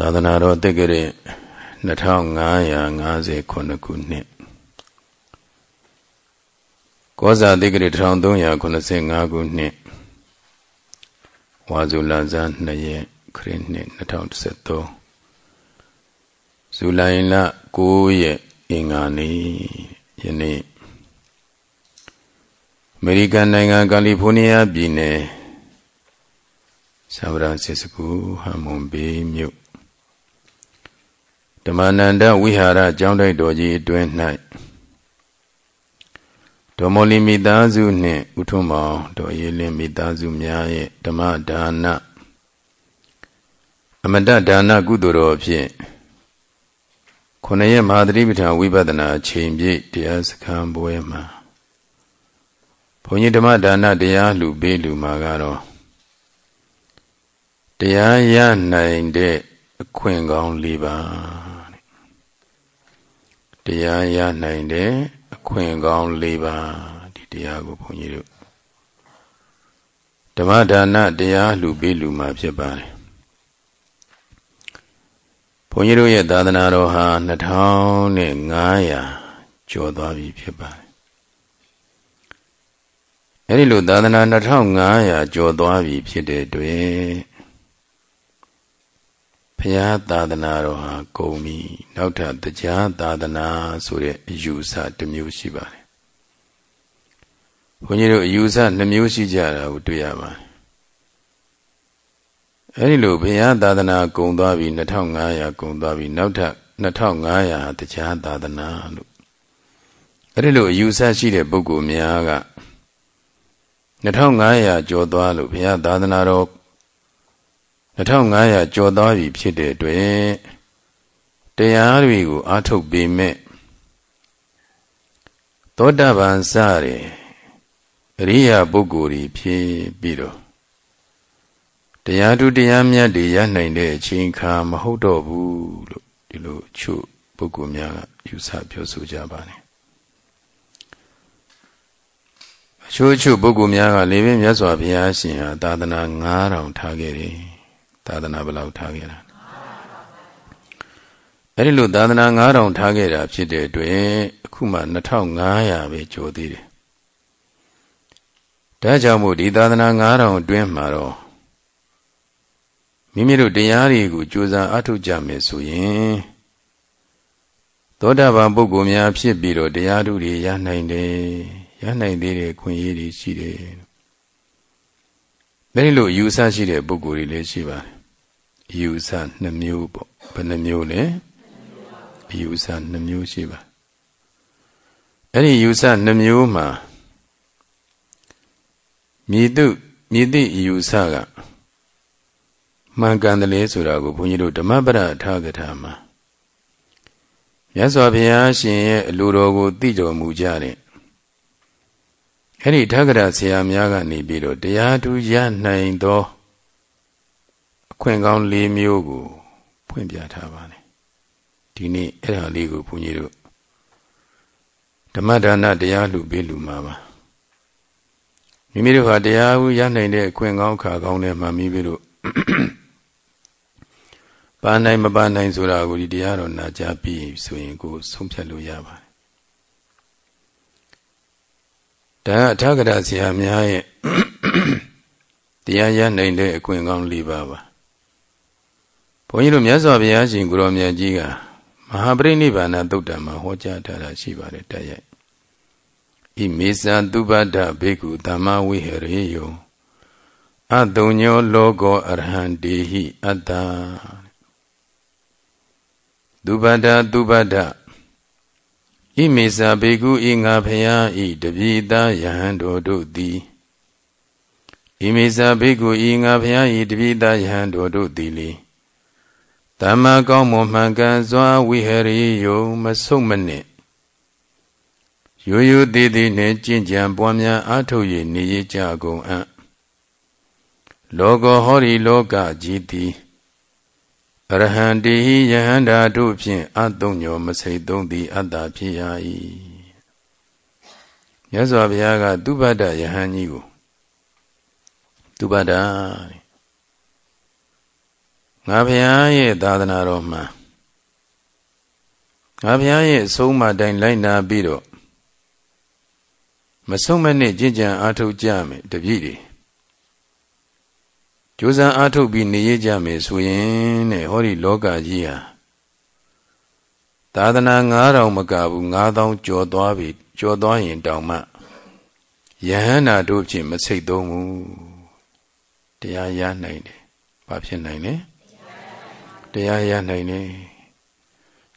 သာသနာတော်တက္ကရာ2559ခုနှစ်ကောဇာတက္ကရာ1385ခုနှစ်ဝါဇုလဇန်2ရက်ခရစ်နှစ်2013ဇူလိုင်လ9ရက်အင်္ဂါနေ့ယနေ့အမေရိကန်နိုင်ငံကယ်လီဖိုးနီးယားပြည်နယ်ဆန်ဖရန်စစ္စကိုဟမ်မွန်ဘေးမြို့ ဓမ္မနန္ဒဝိဟာရကျောင်းတိုက်တော်ကြီးအတွင်း၌ဒေါ်မောလီမိသားစုနှင့်ဥထုမောင်တော်ရေးလင်းမိသားစုများရဲ့ဓမ္မဒါနအမတဒါနကုသိုလ်တော်ဖြင့်ခொနရဲ့မဟာသတိပဋ္ဌာန်ဝိပဿနာချိန်ပြည့်တရားစခန်းပွဲမှာဘုန်းကြီးဓမ္မဒါနတရားလူပေးလူမှာကတော့တရားရနိုင်တဲ့အခွင့်ကောင်း၄ပါး တရားရနိုင်တဲ့အခွင့်ကောင်း၄ပါးဒီတရားကိုဘုန်းကြီးတို့ဓမ္မဒါနတရားလူပေးလူမှာဖြစ်ပါတယ်ဘုန်းကြီးတို့ရဲ့သာသနာတော်ဟာ2500ကျော်သွားပြီဖြစ်ပါတယ်အဲဒီလိုသာသနာ2500ကျော်သွားပြီဖြစ်တဲ့အတွက် ဘုရားသာသနာတော်ဟာကုန်ပြီနောက်ထပ်တရားသာသနာဆိုတဲ့အယူဆတစ်မျိုးရှိပါတယ်ဘုန်းကြီးတို့အယူဆနှမျိုးရှိကြတာကိုတွေ့ရပါတယ်အဲဒီလိုဘုရားသာသနာကုန်သွားပြီ2500ကုန်သွားပြီနောက်ထပ်2500တရားသာသနာလို့အဲဒီလိုအယူဆရှိတဲ့ပုဂ္ဂိုလ်များက2500ကျော်သွားလို့ဘုရားသာသနာတော် 2500ကျော်သွားပြီဖြစ်တဲ့အတွက်တရားတွေကိုအားထုတ်ပေမဲ့သောတာပန်စတယ်အရိယာပုဂ္ဂိုလ်ကြီးဖြစ်ပြီးတော့တရားသူတရားမြတ်တွေရနိုင်တဲ့အချိန်ခါမဟုတ်တော့ဘူးလို့ဒီလိုချို့ပုဂ္ဂိုလ်များကယူဆပြောဆိုကြပါတယ်အချို့ချို့ပုဂ္ဂိုလ်များကလေပင်မြတ်စွာဘုရားရှင်ဟာသာသနာ9000ထားခဲ့တယ် သာသနာဘယ်လောက်ထားခဲ့တာအဲ့ဒီလိုသာသနာ9000ထားခဲ့တာဖြစ်တဲ့အတွက်အခုမှ2500ပဲကျော်သေးတယ်ဒါကြောင့်မို့ဒီသာသနာ9000အတွင်းမှာတော့မိမိတို့တရားတွေကိုကြိုးစားအထောက်ကြမယ်ဆိုရင်သောတာပန်ပုဂ္ဂိုလ်များဖြစ်ပြီးတော့တရားဓုတွေရနိုင်တယ်ရနိုင်သေးတဲ့ခွင့်ရည်တွေရှိတယ်။ဒါလိုယူဆရှိတဲ့ပုဂ္ဂိုလ်တွေလည်းရှိပါတယ် အယူဆနှမျိုးပေါ့ဘယ်နှမျိုးလဲအယူဆနှမျိုးရှိပါအဲ့ဒီယူဆနှမျိုးမှာမြည်သူမြည်သည့်အယူဆကမှန်ကန်တယ်လေဆိုတာကိုဘုန်းကြီးတို့ဓမ္မပဒထာကထာမှာမြတ်စွာဘုရားရှင်ရဲ့အလိုတော်ကိုသိတော်မူကြတဲ့အဲ့ဒီထာဂရဆရာများကနေပြီးတော့တရားသူရနိုင်သော ခွင့်ကောင်း၄မျိုးကိုဖွင့်ပြထားပါတယ်ဒီနေ့အဲ့ဒါလေးကိုဘုန်းကြီးတို့ဓမ္မဒါနတရားလူပေးလူမှာပါမိမိတို့ဟာတရားဟုရနိုင်တဲ့အခွင့်ကောင်းခါကောင်းနဲ့မှမိမိတို့ပါနိုင်မပါနိုင်ဆိုတာကိုဒီတရားတော်နာကြားပြီးဆိုရင်ကိုဆုံးဖြတ်လို့ရပါတယ်ဒါအထာဂရဆရာများရဲ့တရားရနိုင်တဲ့အခွင့်ကောင်း၄ပါးပါ ဘုန်းကြီးတို့မြတ်စွာဘုရားရှင်ကိုရောမြတ်ကြီးကမဟာပရိနိဗ္ဗာန်သုတ်တံမှာဟောကြားထားတာရှိပါတယ်တရိုက်ဣမေဇံသူပတ္တဘေကုသမ္မာဝိဟရေယောအတုံညောလောကောအရဟံတေဟိအတ္တသူပတ္တသူပတ္တဣမေဇာဘေကုဤငါဖယားဤတပိသားယဟန်တော်တို့သည်ဣမေဇာဘေကုဤငါဖယားဤတပိသားယဟန်တော်တို့သည်လေ တမ္မာကောင်းမွန်မှန်ကန်စွာဝိဟရိယုံမဆုံးမနစ်ရိုးရိုးသေးသေးနဲ့ကြင်ကြံပွားများအားထုတ်၍နေရကြကုန်အံ့လောကဟောဒီလောကကြီးသည်အရဟံတေဟိယဟန္တာတို့ဖြင့်အတုံညောမစိတ်သုံးသည်အတ္တဖြစ်ရ၏မြတ်စွာဘုရားက သူပတ္တယဟန်ကြီးကိုသူပတ္တ ငါဘုရားရဲ့သာသနာတော်မှာငါဘုရားရဲ့အဆုံးအမတိုင်းလိုက်နာပြီးတော့မဆုံးမနစ်ကြင်ကြံအားထုတ်ကြမယ်တပြည့်တွေကြိုးစားအားထုတ်ပြီးနေရကြမယ်ဆိုရင်တဲ့ဟောဒီလောကကြီးဟာသာသနာ9000မကဘူး9000ကျော်သွားပြီကျော်သွားရင်တောင်မှယဟန္တာတို့ဖြင့်မစိတ်သုံးဘူးတရားရနိုင်တယ်ဘာဖြစ်နိုင်လဲ တရားရနိုင်တယ်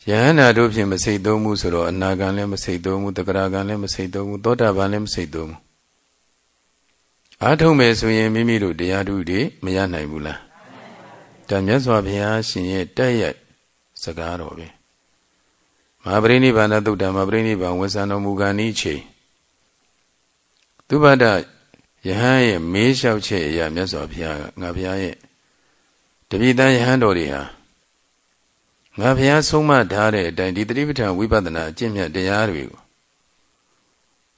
ယဟန္တာတို့ဖြင့်မစိတ်သုံးဘူးဆိုတော့အနာဂံလည်းမစိတ်သုံးဘူးတဂရဂံလည်းမစိတ်သုံးဘူးသောတာပန်လည်းမစိတ်သုံးဘူးအားထုတ်မယ်ဆိုရင်မိမိတို့တရားဓုတွေမရနိုင်ဘူးလားဒါမြတ်စွာဘုရားရှင်ရဲ့တက်ရိုက်စကားတော်ပဲမဟာပရိနိဗ္ဗာန်သုတ်တံမဟာပရိနိဗ္ဗာန်ဝဆံတော်မူကနိချိန်သူဘဒယဟန်ရဲ့မေးလျှောက်ချက်အရာမြတ်စွာဘုရားကငါဘုရားရဲ့တပိတန်ယဟန်တော်တွေဟာ ငါဘုရားဆုံးမထားတဲ့အတိုင်းဒီတတိပဋ္ဌာန်ဝိပဿနာအကျင့်မြတ်တရားတွေကို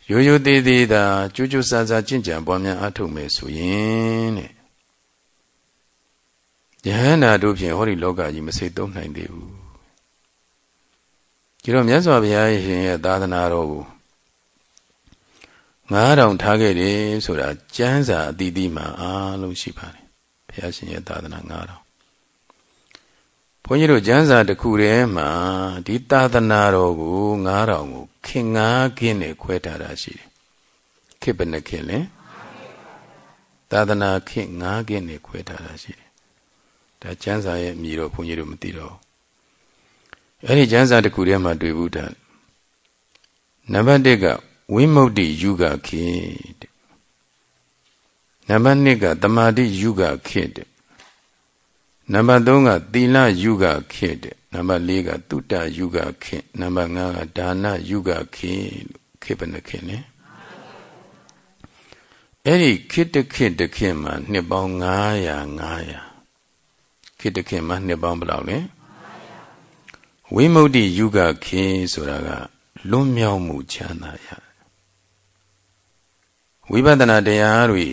ရိုးရိုးသေးသေးသာကြိုးကြိုးစားစားကျင့်ကြံပွားများအားထုတ်မယ်ဆိုရင်တဲ့ယဟန္တာတို့ဖြင့်ဟောဒီလောကကြီးမစိတ်သုံးနိုင်သေးဘူးဒီတော့မြတ်စွာဘုရားရှင်ရဲ့သာသနာတော်ကို9000ထားခဲ့တယ်ဆိုတာကျမ်းစာအသီးသီးမှာအားလုံးရှိပါတယ်ဘုရားရှင်ရဲ့သာသနာ9000 ဘုန်းကြီးတို့ကျမ်းစာတစ်ခုထဲမှာဒီသာသနာတော်ကို9000ကိုခင်ငါးခင်းနဲ့ခွဲထားတာရှိတယ်ခေဘယ်နှခင်းလဲသာသနာခေငါးခင်းနဲ့ခွဲထားတာရှိတယ်ဒါကျမ်းစာရဲ့အမည်တော့ဘုန်းကြီးတို့မသိတော့အဲ့ဒီကျမ်းစာတစ်ခုထဲမှာတွေ့ဘူးတာနံပါတ်1ကဝိမု ക്തി ယုဂခေတဲ့နံပါတ်2ကတမာတိယုဂခေတဲ့ နံပါတ်3ကသီလယုဂခေတဲ့နံပါတ်4ကတုတ္တယုဂခေနံပါတ်5ကဒါနယုဂခေလို့ခေဘယ်နှခေလဲအဲ့ဒီခေတ္တခေတ္တခေမှာနှစ်ပေါင်း900 900ခေတ္တခေမှာနှစ်ပေါင်းဘယ်လောက်လဲဝိမု ക്തി ယုဂခေဆိုတာကလွတ်မြောက်မှုချမ်းသာရဝိပဿနာတရားတွေ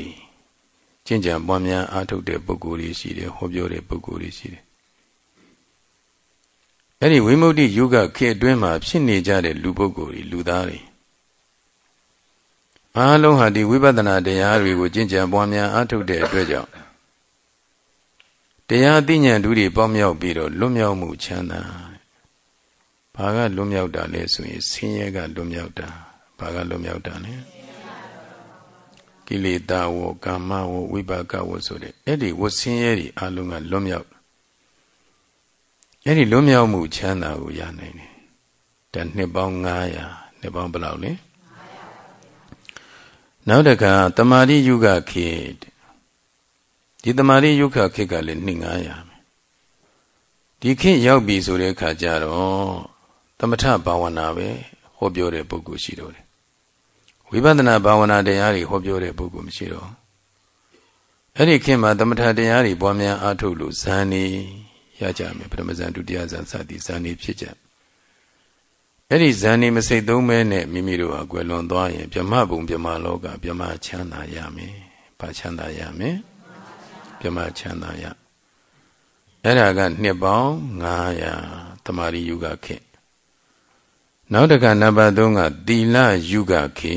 ကျင့်ကြံပွားများအားထုတ်တဲ့ပုဂ္ဂိုလ်တွေရှိတယ်ဟောပြောတဲ့ပုဂ္ဂိုလ်တွေရှိတယ်အဲ့ဒီဝိမု ക്തി ယုဂခေအတွင်းမှာဖြစ်နေကြတဲ့လူပုဂ္ဂိုလ်တွေလူသားတွေအားလုံးဟာဒီဝိပဿနာတရားတွေကိုကျင့်ကြံပွားများအားထုတ်တဲ့အတွက်ကြောင့်တရားသိဉာဏ်ဓုတွေပေါင်းမြောက်ပြီးတော့လွတ်မြောက်မှုချမ်းသာဘာကလွတ်မြောက်တာလဲဆိုရင်ဆင်းရဲကလွတ်မြောက်တာဘာကလွတ်မြောက်တာလဲ ကိလေသာဝကာမဝဝိပါကဝဆိုတဲ့အဲ့ဒီဝဆင်းရဲတွေအလုံးကလွတ်မြောက်အဲ့ဒီလွတ်မြောက်မှုချမ်းသာကိုရနိုင်တယ်ဒါနှစ်ပေါင်း900နှစ်ပေါင်းဘယ်လောက်လဲနောက်တခါတမာရိယုဂခေဒီတမာရိယုဂခေကလည်းနှစ်900ဒီခေရောက်ပြီဆိုတဲ့အခါကျတော့သမထဘာဝနာပဲဟောပြောတဲ့ပုဂ္ဂိုလ်ရှိတော့တယ် ဝိပဿနာဘာဝနာတရားတွေဟောပြောတဲ့ပုဂ္ဂိုလ်မရှိတော့အဲ့ဒီခေတ်မှာသမထတရားတွေပွားများအားထုတ်လို့ဇန်နေရကြမယ်ပထမဇန်ဒုတိယဇန်စသည်ဇန်နေဖြစ်ကြအဲ့ဒီဇန်နေမစိတ်သုံးမဲနဲ့မိမိတို့ဟာကွယ်လွန်သွားရင်ဗြဟ္မဘုံဗြဟ္မလောကဗြဟ္မချမ်းသာရမယ်ဘာချမ်းသာရမယ်ဗြဟ္မချမ်းသာရအဲ့ဒါကနှစ်ပေါင်း900တမာရီယုဂခေတ် နောက်တကနံပါတ်3ကသီလယုဂခေ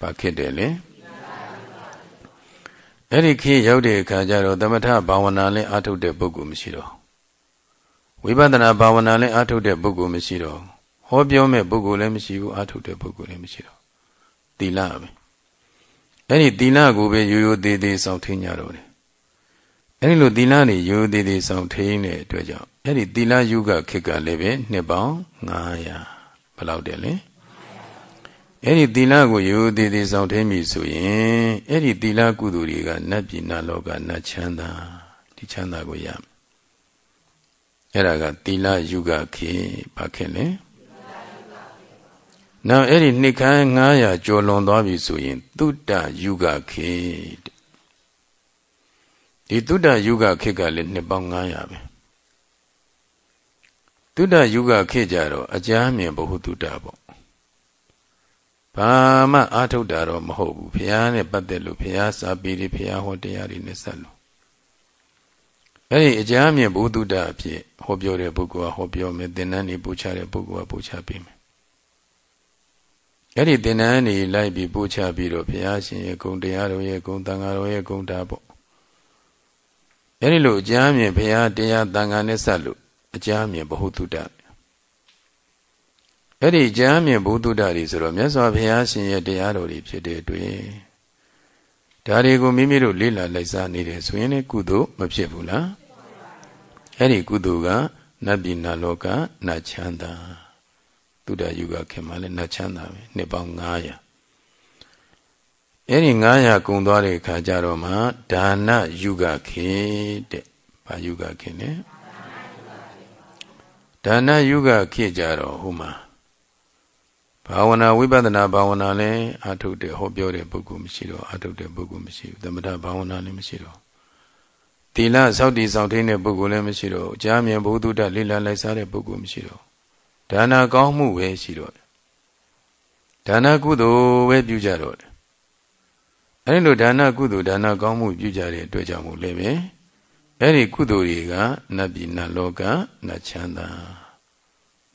ဘာခေတ်တယ်လဲအဲ့ဒီခေတ်ရောက်တဲ့အခါကျတော့သမထဘာဝနာလည်းအားထုတ်တဲ့ပုဂ္ဂိုလ်မရှိတော့ဝိပဿနာဘာဝနာလည်းအားထုတ်တဲ့ပုဂ္ဂိုလ်မရှိတော့ဟောပြောမဲ့ပုဂ္ဂိုလ်လည်းမရှိဘူးအားထုတ်တဲ့ပုဂ္ဂိုလ်လည်းမရှိတော့သီလပဲအဲ့ဒီသီလကိုပဲရိုးရိုးသေးသေးစောင့်ထိန်ကြတော့တယ် အဲ့ဒီလိုသီလနေရိုးသေးသေးဆောင်ထိန်းတဲ့အတွက်ကြောင့်အဲ့ဒီသီလယုဂခေတ်ကလည်းပဲနှစ်ပေါင်း900ဘယ်လောက်တယ်လဲအဲ့ဒီသီလကိုရိုးသေးသေးဆောင်ထိန်းပြီဆိုရင်အဲ့ဒီသီလကုသိုလ်တွေကနတ်ပြည်နတ်လောကနတ်ချမ်းသာဒီချမ်းသာကိုရအဲ့ဒါကသီလယုဂခေတ်ဘာခေတ်လဲနောက်အဲ့ဒီနှစ်ခန်း900ကျော်လွန်သွားပြီဆိုရင် သုတ္တယုဂခေတ် ဒီတုဒ္ဒယုဂခေတ်ကလည်းနှစ်ပေါင်း900ပဲတုဒ္ဒယုဂခေတ်ကြတော့အကြမ်းမြင်ဘ ഹു တုဒ္ဒပေါ့ဘာမှအာထုတ်တာတော့မဟုတ်ဘူးဘုရားနဲ့ပတ်သက်လို့ဘုရားစာပေတွေဘုရားဟောတရားတွေနဲ့ဆက်လို့ အဲ့ဒီအကြမ်းမြင့်ဘုဒ္ဓတအဖြစ်ဟောပြောတဲ့ပုဂ္ဂိုလ်ကဟောပြောမယ်သင်္นานနေပူချတဲ့ပုဂ္ဂိုလ်ကပူချပေးမယ်အဲ့ဒီသင်္นานနေလိုက်ပြီးပူချပြီးတော့ဘုရားရှင်ရဲ့ဂုဏ်တရားတော်ရဲ့ဂုဏ်တန်ခါတော်ရဲ့ဂုဏ်တာပေါ့ အဲ့ဒီလိုအကြမ်းမြင့်ဘုရားတရားတန်ခါနဲ့ဆက်လို့အကြမ်းမြင့်ဘဟုတုတအဲ့ဒီအကြမ်းမြင့်ဘုဒ္ဓတတွေဆိုတော့မြတ်စွာဘုရားရှင်ရဲ့တရားတော်တွေဖြစ်တဲ့အတွက်ဒါတွေကိုမိမိတို့လေ့လာလိုက်စားနေတယ်ဆိုရင်လည်းကုသိုလ်မဖြစ်ဘူးလားအဲ့ဒီကုသိုလ်ကနတ်ပြည်နတ်လောကနတ်ချမ်းသာသုဒ္ဓယုဂခင်မှာလည်းနတ်ချမ်းသာပဲနှစ်ပေါင်း900 အဲ့ဒီ900ကုံသွားတဲ့အခါကျတော့မှဒါနယုဂခေတဲ့ဘာယုဂခေလဲဒါနယုဂခေကြတော့ဟိုမှာဘာဝနာဝိပဿနာဘာဝနာလည်းအာထုတ်တဲ့ဟောပြောတဲ့ပုဂ္ဂိုလ်မရှိတော့အာထုတ်တဲ့ပုဂ္ဂိုလ်မရှိဘူးသမထဘာဝနာလည်းမရှိတော့သီလစောင့်တည်စောင့်ထိန်တဲ့ပုဂ္ဂိုလ်လည်းမရှိတော့ကြားမြင်ဘုသူတ္တလိလလိုက်စားတဲ့ပုဂ္ဂိုလ်မရှိတော့ဒါနာကောင်းမှုပဲရှိတော့ဒါနာကုသိုလ်ပဲပြုကြတော့တယ် အဲဒီလိုဒါနာကုသိုလ်ဒါနာကောင်းမှုပြုကြတဲ့အတွက်ကြောင့်မို့လည်းပဲအဲ့ဒီကုသိုလ်တွေကနတ်ပြည်နတ်လောကနတ်ချမ်းသာ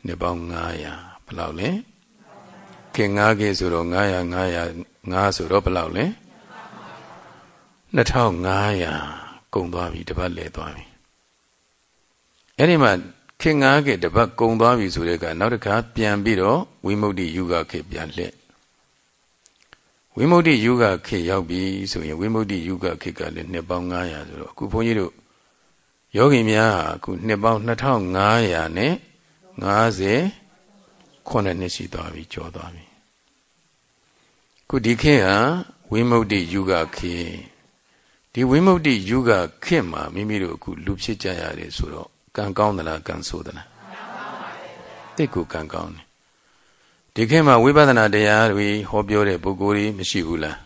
နှစ်ပေါင်း900ဘယ်လောက်လဲကင်9ခေဆိုတော့900 900 9ဆိုတော့ဘယ်လောက်လဲ2500ကုန်သွားပြီတပတ်လဲသွားပြီအဲ့ဒီမှာခင်9ခေတပတ်ကုန်သွားပြီဆိုတဲ့ကနောက်တစ်ခါပြန်ပြီးတော့ဝိမု ക്തി ယုဂခေပြန်လှည့် ဝိမု ക്തി ယုဂခေရောက်ပြီဆိုရင်ဝိမု ക്തി ယုဂခေကလည်းနှစ်ပေါင်း900ဆိုတော့အခုဘုန်းကြီးတို့ယောဂီများဟာအခုနှစ်ပေါင်း2500နဲ့50ခုနှစ်နှစ်ရှိသွားပြီကျော်သွားပြီခုဒီခေတ်ဟာဝိမု ക്തി ယုဂခေဒီဝိမု ക്തി ယုဂခေတ်မှာမိမိတို့အခုလူဖြစ်ကြရတယ်ဆိုတော့ကံကောင်းသလားကံဆိုးသလားတိတ်ကိုကံကောင်းတယ် ဒီခေတ်မှာဝိပဿနာတရားတွေဟောပြောတဲ့ပုဂ္ဂိုလ်တွေမရှိဘူးလား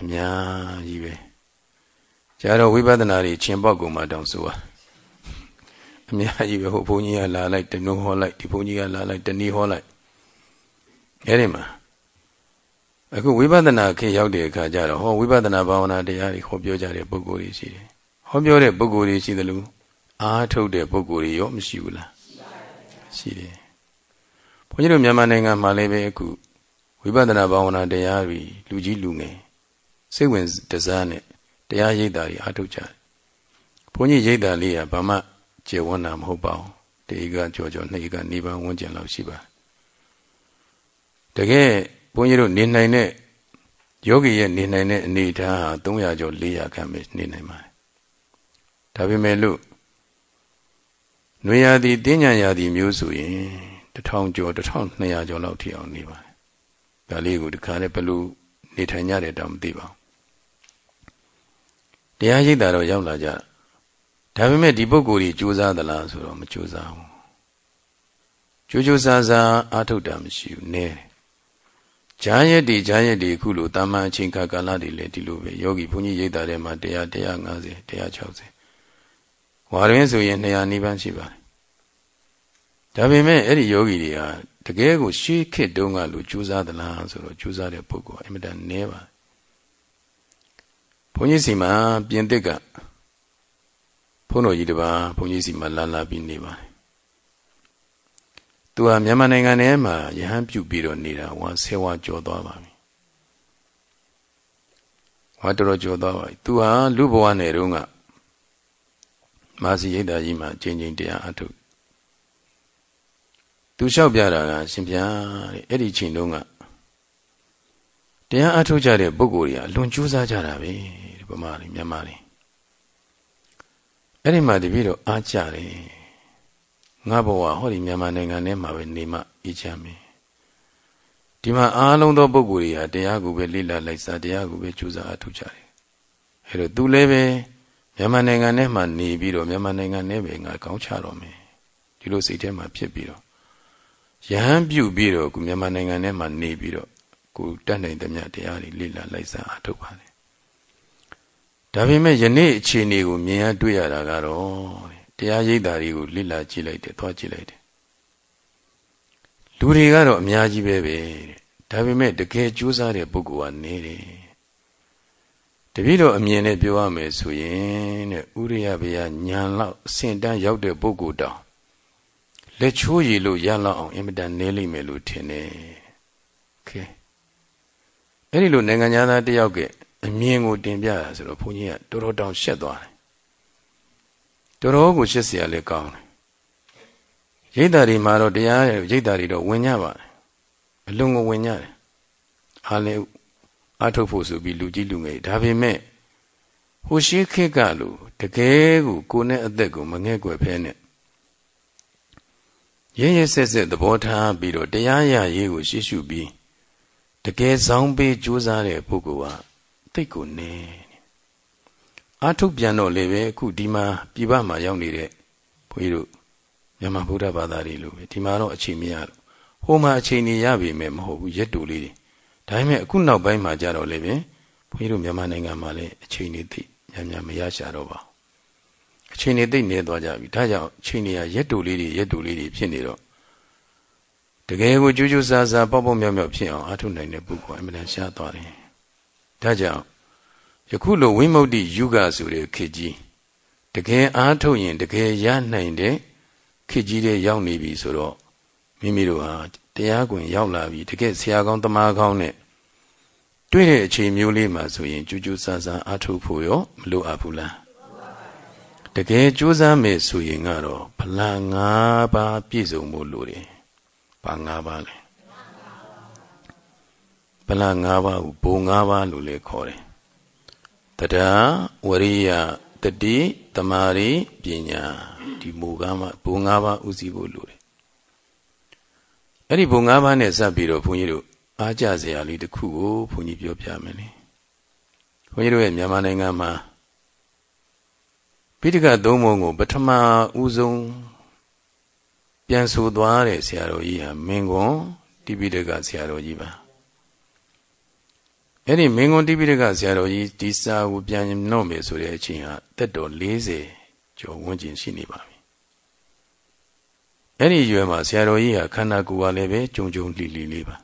အများကြီးပဲကျတော့ဝိပဿနာတွေချင်းပေါက်ကုန်မှတောင်ဆိုတာအများကြီးပဲဟိုဘုန်းကြီးကလာလိုက်တနုံဟောလိုက်ဒီဘုန်းကြီးကလာလိုက်တနည်းဟောလိုက်အဲ့ဒီမှာအခုဝိပဿနာခေရောက်တဲ့အခါကျတော့ဟောဝိပဿနာဘာဝနာတရားတွေဟောပြောကြတဲ့ပုဂ္ဂိုလ်တွေရှိတယ်ဟောပြောတဲ့ပုဂ္ဂိုလ်တွေရှိသလိုအားထုတ်တဲ့ပုဂ္ဂိုလ်တွေရောမရှိဘူးလားရှိတယ် ဘုန်းကြီးတို့မြန်မာနိုင်ငံမှာလည်းပဲအခုဝိပဿနာဘာဝနာတရားတွေလူကြီးလူငယ်စိတ်ဝင်တစားနဲ့တရားရိပ်တာတွေအားထုတ်ကြတယ်ဘုန်းကြီးရိပ်တာလေးကဘာမှကျေဝန်းတာမဟုတ်ပါဘူးတေကကြောကြောနှစ်ကနေပါဝန်းကျင်လောက်ရှိပါတကယ်ဘုန်းကြီးတို့နေနိုင်တဲ့ယောဂီရဲ့နေနိုင်တဲ့အနေအထားဟာ300ကျော်400ခန့်ပဲနေနိုင်ပါတယ်ဒါပေမဲ့လို့နွေရာသီတင်းညံရာသီမျိုးဆိုရင် 1000ကျော်1200ကျော်လောက်ထိအောင်နေပါတယ်ဒါလေးကိုဒီခါနဲ့ဘယ်လိုနေထိုင်ကြတယ်တောင်မသိပါဘူးတရားရိပ်တာတော့ရောက်လာကြဒါပေမဲ့ဒီပုဂ္ဂိုလ်ကြီးကြိုးစားသလားဆိုတော့မကြိုးစားဘူးကြိုးကြိုးစားစားအာထုတ်တာမရှိဘူးနည်းတယ်ဂျာရက်ဒီဂျာရက်ဒီခုလိုတာမန်အချိန်ခါကာလတွေလည်းဒီလိုပဲယောဂီဘုန်းကြီးရိပ်တာထဲမှာ100 150 160ဝါရင်းဆိုရင်200နိဗ္ဗာန်ရှိပါတယ် ဒါပေမဲ့အဲ့ဒီယောဂီတွေဟာတကယ်ကိုရှေးခေတ်တုန်းကလိုကြိုးစားသလားဆိုတော့ကြိုးစားတဲ့ပုဂ္ဂိုလ်အင်မတန်နည်းပါဘုန်းကြီးစီမှာပြင်သစ်ကဘုန်းတော်ကြီးတပါးဘုန်းကြီးစီမှာလာလာပြီးနေပါတယ်သူဟာမြန်မာနိုင်ငံထဲမှာယဟန်ပြုတ်ပြီးတော့နေတာဝါဆဲဝါကြော်သွားပါပြီဝါတော်တော်ကြော်သွားပါပြီသူဟာလူဘဝနယ်တုန်းကမာစီရိတ်တာကြီးမှာချိန်ချိန်တရားအထုတ် သူလျှောက်ပြတာကရှင်ဗျာတဲ့အဲ့ဒီချိန်တုန်းကတရားအထုတ်ကြတဲ့ပုဂ္ဂိုလ်တွေကအလွန်ကြိုးစားကြတာပဲဗမာတွေမြန်မာတွေအဲ့ဒီမှာတပည့်တော့အားကြတယ်ငါဘဝဟောဒီမြန်မာနိုင်ငံထဲမှာပဲနေမှအေးချမ်းမယ်ဒီမှာအားလုံးသောပုဂ္ဂိုလ်တွေဟာတရားကိုပဲလေ့လာလိုက်စားတရားကိုပဲကြိုးစားအထောက်ကြတယ်အဲ့တော့သူလည်းပဲမြန်မာနိုင်ငံထဲမှာနေပြီးတော့မြန်မာနိုင်ငံထဲပဲငါကောင်းချတော့မယ်ဒီလိုစိတ်ထဲမှာဖြစ်ပြီးတော့ ယဟန်ပြုတ်ပြီးတော့ခုမြန်မာနိုင်ငံထဲမှာနေပြီးတော့ကိုတတ်နိုင်သမျှတရားတွေလေ့လာလိုက်စားအထောက်ပါတယ်ဒါပေမဲ့ယနေ့အခြေအနေကိုမြင်ရတွေ့ရတာကတော့တရားရိပ်တာတွေကိုလေ့လာကြည့်လိုက်တယ်သွားကြည့်လိုက်တယ်လူတွေကတော့အများကြီးပဲပဲဒါပေမဲ့တကယ်ကြိုးစားတဲ့ပုဂ္ဂိုလ်ကနေတယ်တတပည့်တော်အမြင်နဲ့ပြောရမယ်ဆိုရင်တဲ့ဥရိယဗျာညာလောက်အစင်တန်းရောက်တဲ့ပုဂ္ဂိုလ်တောင် လက်ချိုးရည်လို့ရလောက်အောင်အင်မတန်နေလိမ့်မယ်လို့ထင်တယ်။ကဲအဲ့ဒီလိုနိုင်ငံသားတယောက်ကအမြင်ကိုတင်ပြရဆိုတော့ဘုန်းကြီးကတော်တော်တောင်ရှက်သွားတယ်။တော်တော်ကိုရှက်เสียလဲကောင်းတယ်။ရိတ်တာတွေမှာတော့တရားရိတ်တာတွေတော့ဝင်ကြပါတယ်။အလုံးကိုဝင်ကြတယ်။အားလည်းအထုတ်ဖို့ဆိုပြီးလူကြီးလူငယ်ဒါပေမဲ့ဟိုရှိခေတ်ကလို့တကယ်ကိုကိုယ်နဲ့အသက်ကိုမငဲ့ကွယ်ဖဲနဲ့ ရဲရဲဆက်ဆက်သဘောထားပြီးတော့တရားရရေးကိုရှေ့ရှုပြီးတကယ်ဆောင်ပေးကြိုးစားတဲ့ပုဂ္ဂိုလ်ကတိတ်ကိုနေအာထုတ်ပြန်တော့လေပဲအခုဒီမှာပြည်ပမှာရောက်နေတဲ့ဘုန်းကြီးတို့မြန်မာဗုဒ္ဓဘာသာတွေလိုပဲဒီမှာတော့အချိန်မရတော့ဟိုမှာအချိန်ကြီးရပြီမဲ့မဟုတ်ဘူးရက်တူလေးတွေဒါပေမဲ့အခုနောက်ပိုင်းမှာကြတော့လေပဲဘုန်းကြီးတို့မြန်မာနိုင်ငံမှာလည်းအချိန်တွေသိညံ့ညံ့မရရှာတော့ပါ အချိန်တွေသိနေသွားကြပြီဒါကြောင့်အချိန်တွေကရက်တူလေးတွေရက်တူလေးတွေဖြစ်နေတော့တကယ်ကိုကြိုးကြိုးစားစားပေါ့ပေါ့မြောက်မြောက်ဖြစ်အောင်အားထုတ်နိုင်တဲ့ပုဂ္ဂိုလ်အမှန်တန်ရှားသွားတယ်ဒါကြောင့်ယခုလိုဝိမု ക്തി ယုဂဆိုတဲ့ခေတ်ကြီးတကယ်အားထုတ်ရင်တကယ်ရနိုင်တဲ့ခေတ်ကြီးတွေရောက်နေပြီဆိုတော့မိမိတို့ဟာတရားကွင်ရောက်လာပြီတကယ်ဆရာကောင်းတမကောင်းနဲ့တွေ့တဲ့အချိန်မျိုးလေးမှာဆိုရင်ကြူးကြူးဆန်းဆန်းအားထုတ်ဖို့ရောမလိုအပ်ဘူးလား တကယ်ကြိုးစားမယ်ဆိုရင်ကတော့ဖလား၅ပါးပြည့်စုံဖို့လိုတယ်။ဘာ၅ပါးလဲ။ဖလား၅ပါးကိုဘုံ၅ပါးလို့လည်းခေါ်တယ်။တရားဝရိယတတိတမာရိပညာဒီမူကားမှာဘုံ၅ပါးဥစည်းဖို့လိုတယ်။အဲ့ဒီဘုံ၅ပါးနဲ့စပ်ပြီးတော့ဘုန်းကြီးတို့အားကြစရာလေးတစ်ခုကိုဘုန်းကြီးပြောပြမယ်လေ။ဘုန်းကြီးတို့ရဲ့မြန်မာနိုင်ငံမှာ ပိဋကသုံးပုံကို ပထမဦးဆုံးပြန်ဆိုသွားတဲ့ဆရာတော်ကြီးဟာမင်းကွန်တိပိဋကဆရာတော်ကြီးပါအဲ့ဒီမင်းကွန်တိပိဋကဆရာတော်ကြီးဒီစာကိုပြန်နှုတ်မယ်ဆိုတဲ့အချိန်ဟာတက်တော်40ကျော်ဝန်းကျင်ရှိနေပါပြီအဲ့ဒီရွယ်မှာဆရာတော်ကြီးဟာခန္ဓာကိုယ်ကလည်းပဲကြုံကြုံလီလီလေးပါ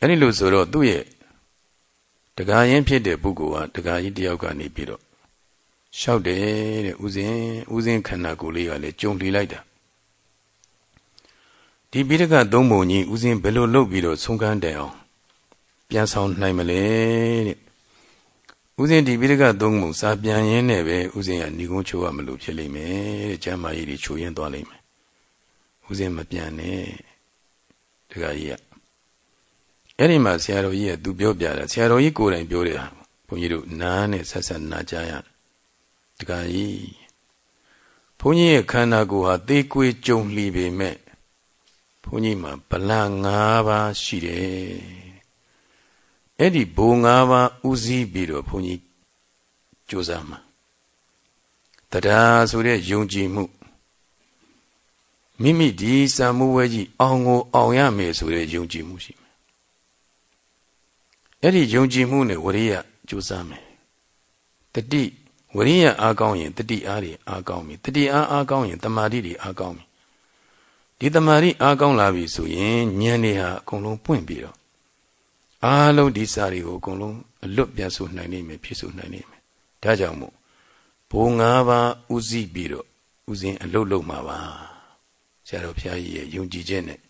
အဲ့ဒီလိုဆိုတော့သူ့ရဲ့တကားရင်ဖြစ်တဲ့ပုဂ္ဂိုလ်ကတကားကြီးတယောက်ကနေပြီးတော့ လျှောက်တယ်တဲ့ဥစဉ်ဥစဉ်ခန္ဓာကိုယ်လေးကလည်းကြုံလှီလိုက်တာဒီပိဋကသုံးပုံကြီးဥစဉ်ဘယ်လိုလုပ်ပြီးတော့ဆုံးကန်းတယ်အောင်ပြန်ဆောင်နိုင်မလဲတဲ့ဥစဉ်ဒီပိဋကသုံးပုံစာပြန်ရင်းနဲ့ပဲဥစဉ်ကဏီကုန်းချိုးရမလို့ဖြစ်လိမ့်မယ်တဲ့ကျမ်းမာရေးတွေချိုးရင်းသွားလိမ့်မယ်ဥစဉ်မပြန်နဲ့တခါကြီးကအဲ့ဒီမှာဆရာတော်ကြီးကသူပြောပြတာဆရာတော်ကြီးကိုယ်တိုင်ပြောတယ်ဘုန်းကြီးတို့နားနဲ့ဆက်ဆက်နားကြရတယ် တခါကြီးဘုန်းကြီးရဲ့ခန္ဓာကိုယ်ဟာသေကွေကြုံလှီပေမဲ့ဘုန်းကြီးမှာဗလ၅ပါးရှိတယ်အဲ့ဒီဘိုး၅ပါးဥစည်းပြီးတော့ဘုန်းကြီးကြိုးစားမှာတရားဆိုတဲ့ယုံကြည်မှုမိမိဒီစာမှုဝဲကြီးအောင်ကိုအောင်ရမယ်ဆိုတဲ့ယုံကြည်မှုရှိမယ်အဲ့ဒီယုံကြည်မှုနဲ့ဝရိယကြိုးစားမယ်တတိ ဝရိယအားကောင်းရင်တတိအားတွေအားကောင်းပြီတတိအားအားကောင်းရင်တမာတိတွေအားကောင်းပြီဒီတမာတိအားကောင်းလာပြီဆိုရင်ဉာဏ်တွေဟာအကုန်လုံးပွင့်ပြီးတော့အားလုံးဒီစာတွေကိုအကုန်လုံးအလွတ်ပြတ်ဆိုနိုင်နိုင်မယ်ဖြစ်ဆိုနိုင်နိုင်မယ်ဒါကြောင့်မို့ဘိုး၅ပါးဥစည်းပြီးတော့ဥစဉ်အလွတ်လုံးမှာပါဆရာတော်ဘုရားကြီးရဲ့ယုံကြည်ခြင်းနဲ့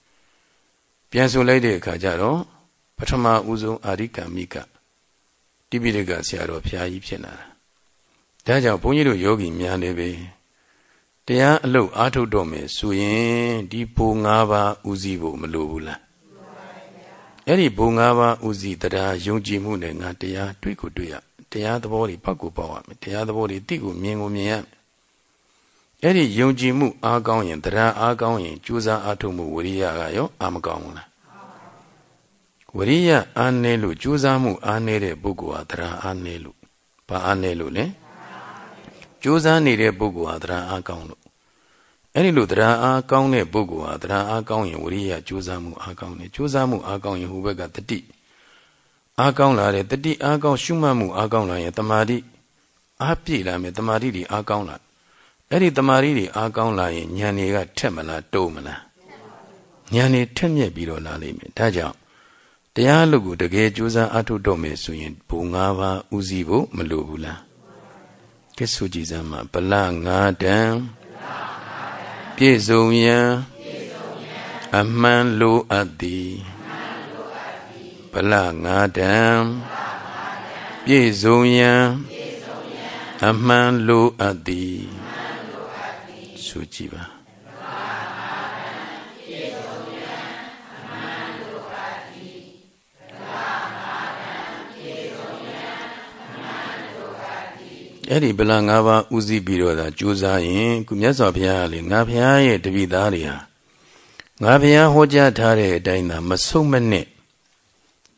ပြန်ဆိုလိုက်တဲ့အခါကျတော့ပထမဦးဆုံးအာရိကမိကတိပိဋကဆရာတော်ဘုရားကြီးဖြစ်လာတာ ဒါကြောင့်ဘုန်းကြီးတို့ယောဂီများလည်းပဲတရားအလုပ်အားထုတ်တော့မယ်ဆိုရင်ဒီဘုံ၅ပါးဥစည်းဖို့မလိုဘူးလားအဲ့ဒီဘုံ၅ပါးဥစည်းတရားယုံကြည်မှုနဲ့ငါတရားတွေ့ကိုတွေ့ရတရားသဘောတွေပောက်ကိုပေါက်ရမယ်တရားသဘောတွေတိကိုမြင်ကိုမြင်ရမယ်အဲ့ဒီယုံကြည်မှုအားကောင်းရင်တရားအားကောင်းရင်ကြိုးစားအားထုတ်မှုဝရိယကရောအာမကောင်းဘူးလားဝရိယအားနည်းလို့ကြိုးစားမှုအားနည်းတဲ့ပုဂ္ဂိုလ်ဟာတရားအားနည်းလို့ဘာအားနည်းလို့လဲ ကြိုးစားနေတဲ့ပုဂ္ဂိုလ်ဟာတရားအားကောင်းလို့အဲ့ဒီလိုတရားအားကောင်းတဲ့ပုဂ္ဂိုလ်ဟာတရားအားကောင်းရင်ဝိရိယကြိုးစားမှုအားကောင်းတယ်ကြိုးစားမှုအားကောင်းရင်ဟိုဘက်ကတတိအားကောင်းလာတယ်တတိအားကောင်းရှုမှတ်မှုအားကောင်းလာရင်တမာတိအားပြည့်လာမယ်တမာတိတွေအားကောင်းလာအဲ့ဒီတမာတိတွေအားကောင်းလာရင်ဉာဏ်တွေကထက်မလားတိုးမလားဉာဏ်တွေထက်မြက်ပြီးတော့လာလိမ့်မယ်ဒါကြောင့်တရားလို့ကိုတကယ်ကြိုးစားအထုတ်တော့မယ်ဆိုရင်ဘုံ၅ပါးဥစည်းဖို့မလိုဘူးလား ကဲဆိုကြည်စမ်းမှာဗလ၅တန်ပြည့်စုံရန်အမှန်လိုအပ်သည်ဗလ၅တန်ပြည့်စုံရန်အမှန်လိုအပ်သည်ဆိုကြည်ပါ အဲ့ဒီဗလာ၅ပါးဥစည်းပြီးတော့သာကြိုးစားရင်ကုမြတ်စွာဘုရားကလေငါဘုရားရဲ့တပည့်သားတွေဟာငါဘုရားဟောကြားထားတဲ့အတိုင်းသာမဆုံးမနဲ့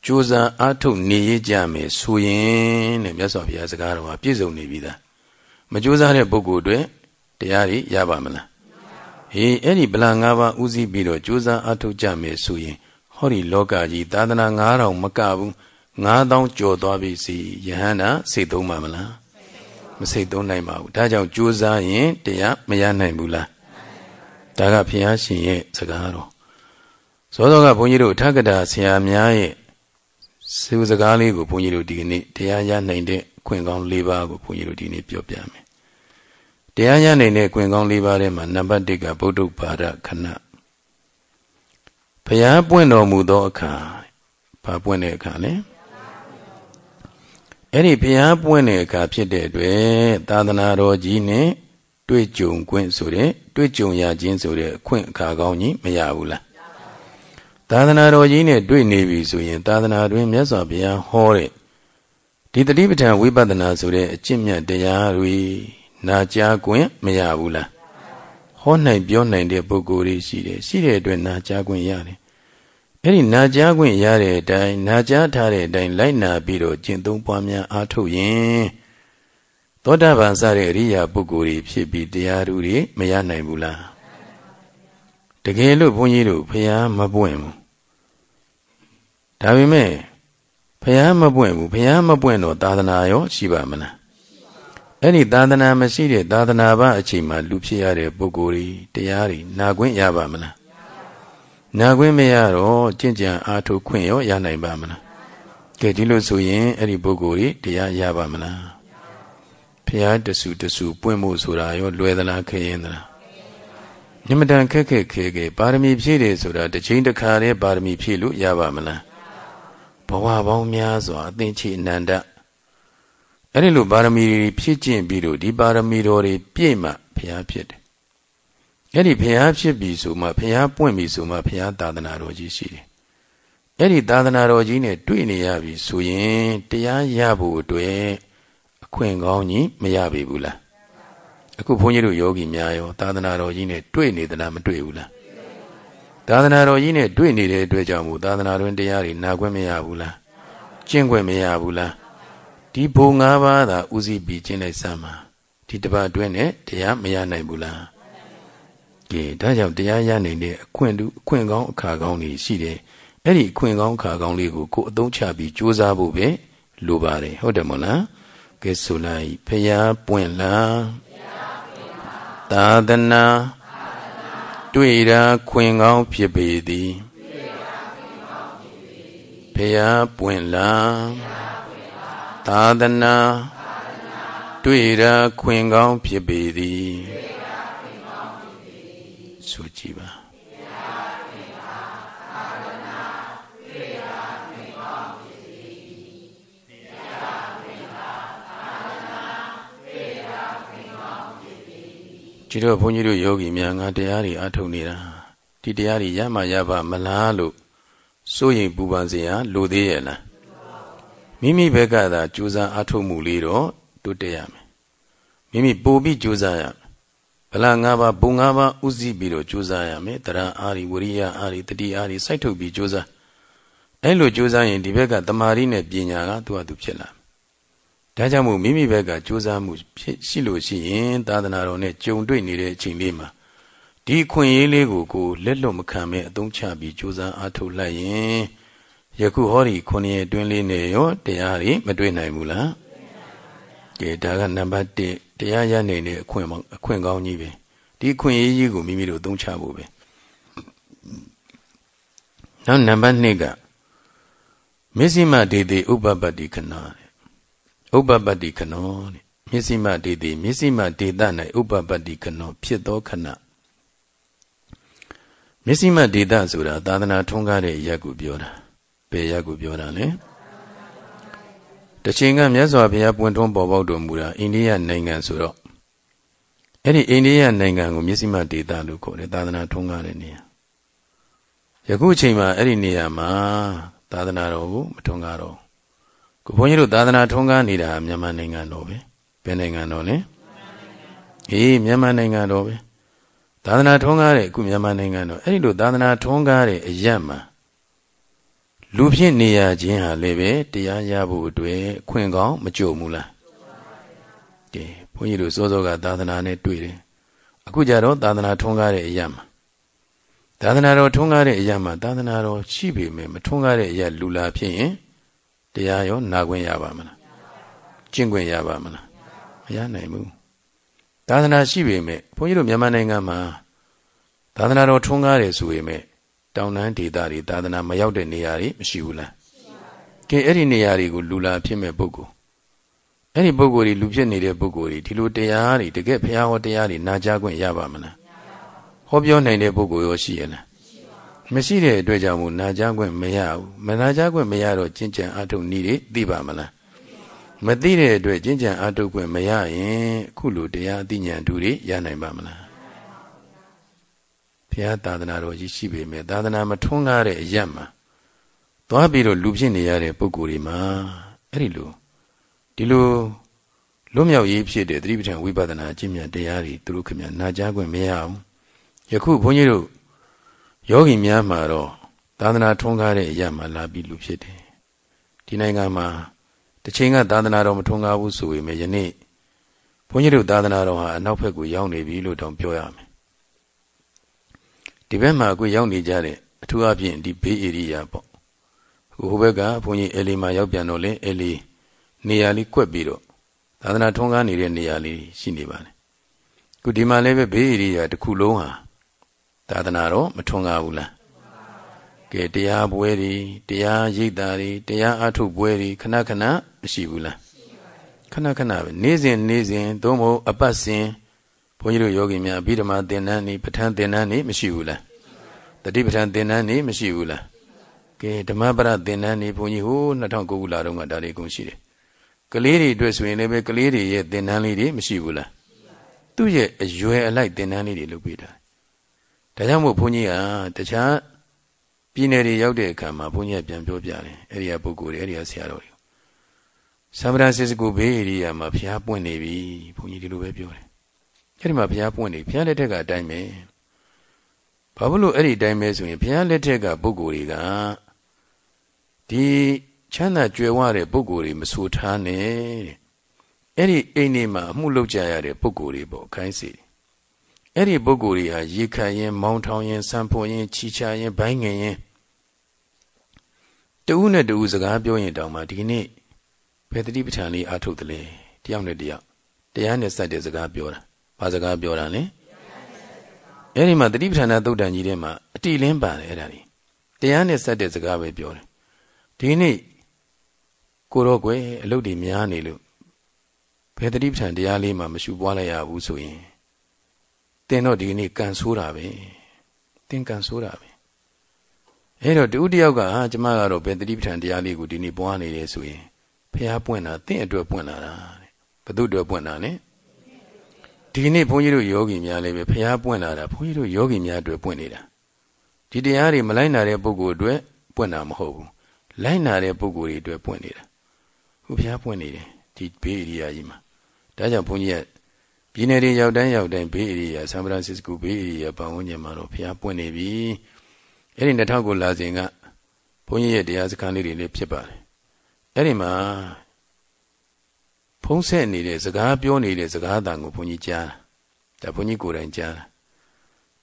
ကြိုးစားအားထုတ်နေရကြမယ်ဆိုရင်တဲ့မြတ်စွာဘုရားစကားတော်ဟာပြည့်စုံနေပြီသားမကြိုးစားတဲ့ပုဂ္ဂိုလ်တွေတရားတွေရပါမလားဟေးအဲ့ဒီဗလာ၅ပါးဥစည်းပြီးတော့ကြိုးစားအားထုတ်ကြမယ်ဆိုရင်ဟောဒီလောကကြီးသာသနာ9000မကဘူး9000ကျော်သွားပြီစီယဟန္တာစိတ်သုံးပါမလား မစိတ်သုံးနိုင်ပါဘူးဒါကြောင့်ကြိုးစားရင်တရားမရနိုင်ဘူးလားဒါကဘုရားရှင်ရဲ့စကားတော်သောသောကဘုန်းကြီးတို့ထက္ကတာဆရာများရဲ့စေစကားလေးကိုဘုန်းကြီးတို့ဒီကနေ့တရားရနိုင်တဲ့ခွင့်ကောင်း၄ပါးကိုဘုန်းကြီးတို့ဒီနေ့ပြောပြမယ်တရားရနိုင်တဲ့ခွင့်ကောင်း၄ပါးထဲမှာနံပါတ်၁ကဗုဒ္ဓဘာဒခဏဘုရားပွင့်တော်မူသောအခါဘာပွင့်တဲ့အခါလဲ အဲ့ဒီဘုရားပွင့်တဲ့အခါဖြစ်တဲ့အတွက်သာသနာတော်ကြီးနဲ့တွေ့ကြုံခွင့်ဆိုတဲ့တွေ့ကြုံရခြင်းဆိုတဲ့အခွင့်အခါကောင်းကြီးမရဘူးလားသာသနာတော်ကြီးနဲ့တွေ့နေပြီဆိုရင် သာသနာတွင်မြတ်စွာဘုရားဟောတဲ့ဒီတတိပဋ္ဌာန်ဝိပဿနာဆိုတဲ့အကျင့်မြတ်တရားတွေနာကြားခွင့်မရဘူးလားဟောနိုင်ပြောနိုင်တဲ့ပုဂ္ဂိုလ်တွေရှိတယ်ရှိတဲ့အတွက်နာကြားခွင့်ရတယ် အဲ့ဒီနာကြားခွင့်ရတဲ့အတိုင်းနာကြားထားတဲ့အတိုင်းလိုက်နာပြီးတော့ကျင့်သုံးပွားများအားထုတ်ရင်သောတာပန်စတဲ့အရိယာပုဂ္ဂိုလ်တွေဖြစ်ပြီးတရားဓုတွေမရနိုင်ဘူးလားတကယ်လို့ဘုန်းကြီးတို့ဖះမပွင့်ဘူးဒါပေမဲ့ဖះမပွင့်ဘူးဖះမပွင့်တော့သာသနာရောရှိပါမလားအဲ့ဒီသာသနာမရှိတဲ့သာသနာ့ဘာအချိန်မှာလူဖြစ်ရတဲ့ပုဂ္ဂိုလ်တွေတရားတွေနာခွင့်ရပါမလား နာခွင့်မရတော့ကြင်ကြံအားထုတ်ခွင့်ရောရနိုင်ပါမလားကဲဒီလိုဆိုရင်အဲ့ဒီပုဂ္ဂိုလ်ကြီးတရားရပါမလားဖះတဆူတဆူပွင့်ဖို့ဆိုတာရောလွယ်သလားခရင်သလားညမတန်ခက်ခက်ခဲခဲပါရမီဖြည့်တယ်ဆိုတာတစ်ချိန်တစ်ခါတည်းပါရမီဖြည့်လို့ရပါမလားဘဝပေါင်းများစွာအသင်္ချေအနန္တအဲ့ဒီလိုပါရမီဖြည့်ကျင့်ပြီးတော့ဒီပါရမီတော်တွေပြည့်မှဖះဖြစ်တယ် အဲ့ဒီဘုရားဖြစ်ပြီဆိုမှဘုရားပွင့်ပြီဆိုမှဘုရားသာသနာတော်ကြီးရှိတယ်။အဲ့ဒီသာသနာတော်ကြီးနဲ့တွေ့နေရပြီဆိုရင်တရားရဖို့အတွက်အခွင့်ကောင်းကြီးမရပြီဘူးလား။အခုဘုန်းကြီးတို့ယောဂီများရောသာသနာတော်ကြီးနဲ့တွေ့နေသလားမတွေ့ဘူးလား။သာသနာတော်ကြီးနဲ့တွေ့နေတဲ့အတွက်ကြောင့်မို့သာသနာတွင်တရားတွေနာခွင့်မရဘူးလား။ကျင့်ခွင့်မရဘူးလား။ဒီဘုံ၅ပါးသာဥစည်းပြီးကျင့်လိုက်စမ်းပါ။ဒီတပတ်အတွင်းနဲ့တရားမရနိုင်ဘူးလား။ ကဲဒါကြောင့်တရားရနိုင်တဲ့အခွင့်တူအခွင့်ကောင်းအခါကောင်းတွေရှိတယ်အဲ့ဒီအခွင့်ကောင်းအခါကောင်းလေးကိုကိုယ်အသုံးချပြီးကြိုးစားဖို့ပဲလိုပါတယ်ဟုတ်တယ်မို့လားကဲဆိုလိုက်ဖရာပွင့်လားသာသနာတွေ့ရာခွင့်ကောင်းဖြစ်ပေသည်ဖရာပွင့်လားသာသနာတွေ့ရာခွင့်ကောင်းဖြစ်ပေသည် ဆိုကြည့်ပါဒီတော့ဘုန်းကြီးတို့ယောဂီများငါတရားတွေအထုတ်နေတာဒီတရားတွေရမှရပါမလားလို့စိုးရင်ပူပန်စရာလိုသေးရဲ့လားမိမိဘက်ကသာကြိုးစားအထုတ်မှုလေးတော့တိုးတက်ရမယ်မိမိပို့ပြီးကြိုးစားရ ဗလာ၅ပါးဘုံ၅ပါးဥစည်းပြီးတော့ကြိုးစားရမယ်တရားအာရီဝရိယအာရီတတိအာရီစိုက်ထုတ်ပြီးကြိုးစားအဲ့လိုကြိုးစားရင်ဒီဘက်ကတမာရီနဲ့ပညာကသူ့ဟာသူဖြစ်လာဒါကြောင့်မို့မိမိဘက်ကကြိုးစားမှုဖြစ်ရှိလို့ရှိရင်သာသနာတော်နဲ့ကြုံတွေ့နေတဲ့အချိန်လေးမှာဒီခွင့်ရေးလေးကိုကိုလက်လွတ်မခံမဲ့အသုံးချပြီးကြိုးစားအားထုတ်လိုက်ရင်ယခုဟောဒီခုနှစ်အတွင်းလေးနဲ့ရောတရားတွေမတွေ့နိုင်ဘူးလား ကဲဒါကနံပါတ်1တရားရနိုင်တဲ့အခွင့်အခွင့်ကောင်းကြီးပဲဒီအခွင့်အရေးကြီးကိုမိမိတို့သုံးချဖို့ပဲနောက်နံပါတ်2ကမစ္စည်းမဒေတိဥပပပတ္တိခဏဥပပပတ္တိခဏတဲ့မစ္စည်းမဒေတိမစ္စည်းမဒေတ၌ဥပပပတ္တိခဏဖြစ်သောခဏမစ္စည်းမဒေတဆိုတာသာသနာထွန်းကားတဲ့ရက်ကိုပြောတာဘယ်ရက်ကိုပြောတာလဲ တချိန်ကမြတ်စွာဘုရားပွင့်ထွန်းပေါ်ပေါက်တော်မူတာအိန္ဒိယနိုင်ငံဆိုတော့အဲ့ဒီအိန္ဒိယနိုင်ငံကိုမျက်စိမှဒေသလို့ခေါ်တယ်သာသနာထွန်းကားတဲ့နေရာယခုအချိန်မှာအဲ့ဒီနေရာမှာသာသနာတော်ကိုမထွန်းကားတော့ကိုဘုန်းကြီးတို့သာသနာထွန်းကားနေတာမြန်မာနိုင်ငံတော်ပဲဘယ်နိုင်ငံတော်လဲအေးမြန်မာနိုင်ငံတော်ပဲသာသနာထွန်းကားတဲ့အခုမြန်မာနိုင်ငံတော်အဲ့ဒီလိုသာသနာထွန်းကားတဲ့အရက်မှာ လူဖြစ်နေရခြင်းဟာလည်းပဲတရားရဖို့အတွက်ခွင့်ကောင်းမကြုံဘူးလားကဲဘုန်းကြီးတို့စောစောကသာသနာနဲ့တွေ့တယ်အခုကြတော့သာသနာထွန်းကားတဲ့အရာမှာသာသနာတော်ထွန်းကားတဲ့အရာမှာသာသနာတော်ရှိပေမဲ့မထွန်းကားတဲ့အရာလူလာဖြစ်ရင်တရားရောနာခွင့်ရပါမလားကျင့်ခွင့်ရပါမလားမရနိုင်ဘူးသာသနာရှိပေမဲ့ဘုန်းကြီးတို့မြန်မာနိုင်ငံမှာသာသနာတော်ထွန်းကားတယ်ဆိုပေမဲ့ တောင်တန်းဒေသတွေသာသနာမရောက်တဲ့နေရာတွေမရှိဘူးလားကဲအဲ့ဒီနေရာတွေကိုလူလာဖြစ်မဲ့ပုဂ္ဂိုလ်အဲ့ဒီပုဂ္ဂိုလ်တွေလူဖြစ်နေတဲ့ပုဂ္ဂိုလ်တွေဒီလိုတရားတွေတကယ်ဘုရားဟောတရားတွေနာကြားခွင့်ရပါမလားဟောပြောနိုင်တဲ့ပုဂ္ဂိုလ်ရောရှိရလားမရှိတဲ့အတွက်ကြောင့်မို့နာကြားခွင့်မရဘူးမနာကြားခွင့်မရတော့ကျင့်ကြံအထုတ်နည်းတွေသိပါမလားမသိတဲ့အတွက်ကျင့်ကြံအထုတ်ခွင့်မရရင်အခုလိုတရားအသိဉာဏ်ဓုတွေရနိုင်ပါမလား ဘုရားသာသနာတော်ကြီးရှိပေမဲ့သာသနာမထွန်းကားတဲ့အရက်မှာသွားပြီးတော့လူဖြစ်နေရတဲ့ပုဂ္ဂိုလ်တွေမှာအဲ့ဒီလိုဒီလိုလွတ်မြောက်ရေးဖြစ်တဲ့သတိပဋ္ဌာန်ဝိပဿနာအကျင့်မြတ်တရားတွေသူတို့ခင်ဗျာနာကြားခွင့်မရအောင်ယခုဘုန်းကြီးတို့ယောဂီများမှာတော့သာသနာထွန်းကားတဲ့အရာမှာလာပြီးလူဖြစ်တယ်ဒီနိုင်ငံမှာတစ်ချိန်ကသာသနာတော်မထွန်းကားဘူးဆိုပေမဲ့ယနေ့ဘုန်းကြီးတို့သာသနာတော်ဟာအနောက်ဘက်ကိုရောက်နေပြီလို့တောင်ပြောရမယ် ဒီဘက်မှာအခုရောက်နေကြတဲ့အထူးအဖြင့်ဒီဘေးဧရိယာပေါ့ဟိုဘက်ကဘုန်းကြီးအဲလီမှာရောက်ပြန်တော့လေအဲလီနေရာလေးကွက်ပြီးတော့သာသနာထွန်းကားနေတဲ့နေရာလေးရှိနေပါတယ်ခုဒီမှာလည်းပဲဘေးဧရိယာတစ်ခုလုံးဟာသာသနာတော့မထွန်းကားဘူးလားကဲတရားပွဲတွေတရားရိပ်တာတွေတရားအထုပွဲတွေခဏခဏမရှိဘူးလားခဏခဏပဲနေ့စဉ်နေ့စဉ်သို့မဟုတ်အပတ်စဉ် ဘုန်းကြီးတို့ယောဂီများအဘိဓမ္မာသင်္นานနေပဋ္ဌာန်းသင်္นานနေမရှိဘူးလားတတိပဋ္ဌာန်းသင်္นานနေမရှိဘူးလားကဲဓမ္မပရသင်္นานနေဘုန်းကြီးဟို2009ခုလာတော့ကဒါလေးကုန်ရှိတယ်ကလေးတွေအတွက်ဆိုရင်လည်းပဲကလေးတွေရဲ့သင်္นานလေးတွေမရှိဘူးလားသူ့ရဲ့အရွယ်အလိုက်သင်္นานလေးတွေလုပ်ပေးတာဒါကြောင့်မို့ဘုန်းကြီးကတခြားပြည်နယ်တွေရောက်တဲ့အခါမှာဘုန်းကြီးကပြန်ပြောပြတယ်အဲ့ဒီကပုဂ္ဂိုလ်တွေအဲ့ဒီကဆရာတော်တွေဆမ်ဗရာစစ်စကိုဘေးဧရိယာမှာဘုရားပွင့်နေပြီဘုန်းကြီးဒီလိုပဲပြောတယ် အဲ့ဒီမှာဘုရားပွင့်နေဘုရားလက်ထက်ကအတိုင်းပဲဘာလို့အဲ့ဒီအတိုင်းပဲဆိုရင်ဘုရားလက်ထက်ကပုဂ္ဂိုလ်တွေကဒီချမ်းသာကြွယ်ဝတဲ့ပုဂ္ဂိုလ်တွေမဆိုထားနဲ့တဲ့အဲ့ဒီအိမ်နေမှာအမှုလုပ်ကြရတဲ့ပုဂ္ဂိုလ်တွေပေါ့ခိုင်းစီအဲ့ဒီပုဂ္ဂိုလ်တွေဟာရေခတ်ရင်မောင်းထောင်ရင်စံဖွန်ရင်ချီချရင်ဘိုင်းငင်ရင်တူးနဲ့တူးစကားပြောရင်တောင်မှဒီနေ့ဘယ်တတိပဋ္ဌာန်လေးအာထုတ်တယ်လေတယောက်နဲ့တယောက်တရားနဲ့စက်တဲ့စကားပြောတာ ဘာစကားပြောတာလဲအဲ့ဒီမှာတတိပဋ္ဌာန်သုတ်တန်ကြီးထဲမှာအတိလင်းပါတယ်အဲ့ဒါကြီးတရားနဲ့စက်တဲ့စကားပဲပြောတယ်ဒီနေ့ကိုတော့ကွယ်အလုပ်တွေများနေလို့ဘယ်တတိပဋ္ဌာန်တရားလေးမှမရှုပွားလိုက်ရဘူးဆိုရင်တင်တော့ဒီနေ့ကန်ဆိုးတာပဲတင်ကန်ဆိုးတာပဲအဲ့တော့တူတယောက်ကဟာကျမကတော့ဘယ်တတိပဋ္ဌာန်တရားလေးကိုဒီနေ့ပွားနေတယ်ဆိုရင်ဖះပွင့်တာတင့်အတွက်ပွင့်လာတာတဲ့ဘသူအတွက်ပွင့်တာလဲ ဒီနေ့ဘုန်းကြီးတို့ယောဂီများလည်းပဲဖះပွင့်လာတာဘုန်းကြီးတို့ယောဂီများအတွက်ပွင့်နေတာဒီတရားတွေမလိုက်နာတဲ့ပုဂ္ဂိုလ်အတွက်ပွင့်တာမဟုတ်ဘူးလိုက်နာတဲ့ပုဂ္ဂိုလ်တွေအတွက်ပွင့်နေတာခုဖះပွင့်နေတယ်ဒီဘေးဧရိယာကြီးမှာဒါကြောင့်ဘုန်းကြီးကပြည်နယ်တွေရောက်တိုင်းရောက်တိုင်းဘေးဧရိယာဆန်ဖရန်စစ္စကိုဘေးဧရိယာပတ်ဝန်းကျင်မှာတော့ဖះပွင့်နေပြီအဲ့ဒီ2000ကိုလာစဉ်ကဘုန်းကြီးရဲ့တရားစခန်းလေးတွေလည်းဖြစ်ပါတယ်အဲ့ဒီမှာ ဖုံးဆက်နေတဲ့စကားပြောနေတဲ့စကားအတန်ကိုဘုန်းကြီးကြားတာဒါဘုန်းကြီးကိုယ်တိုင်ကြားတာ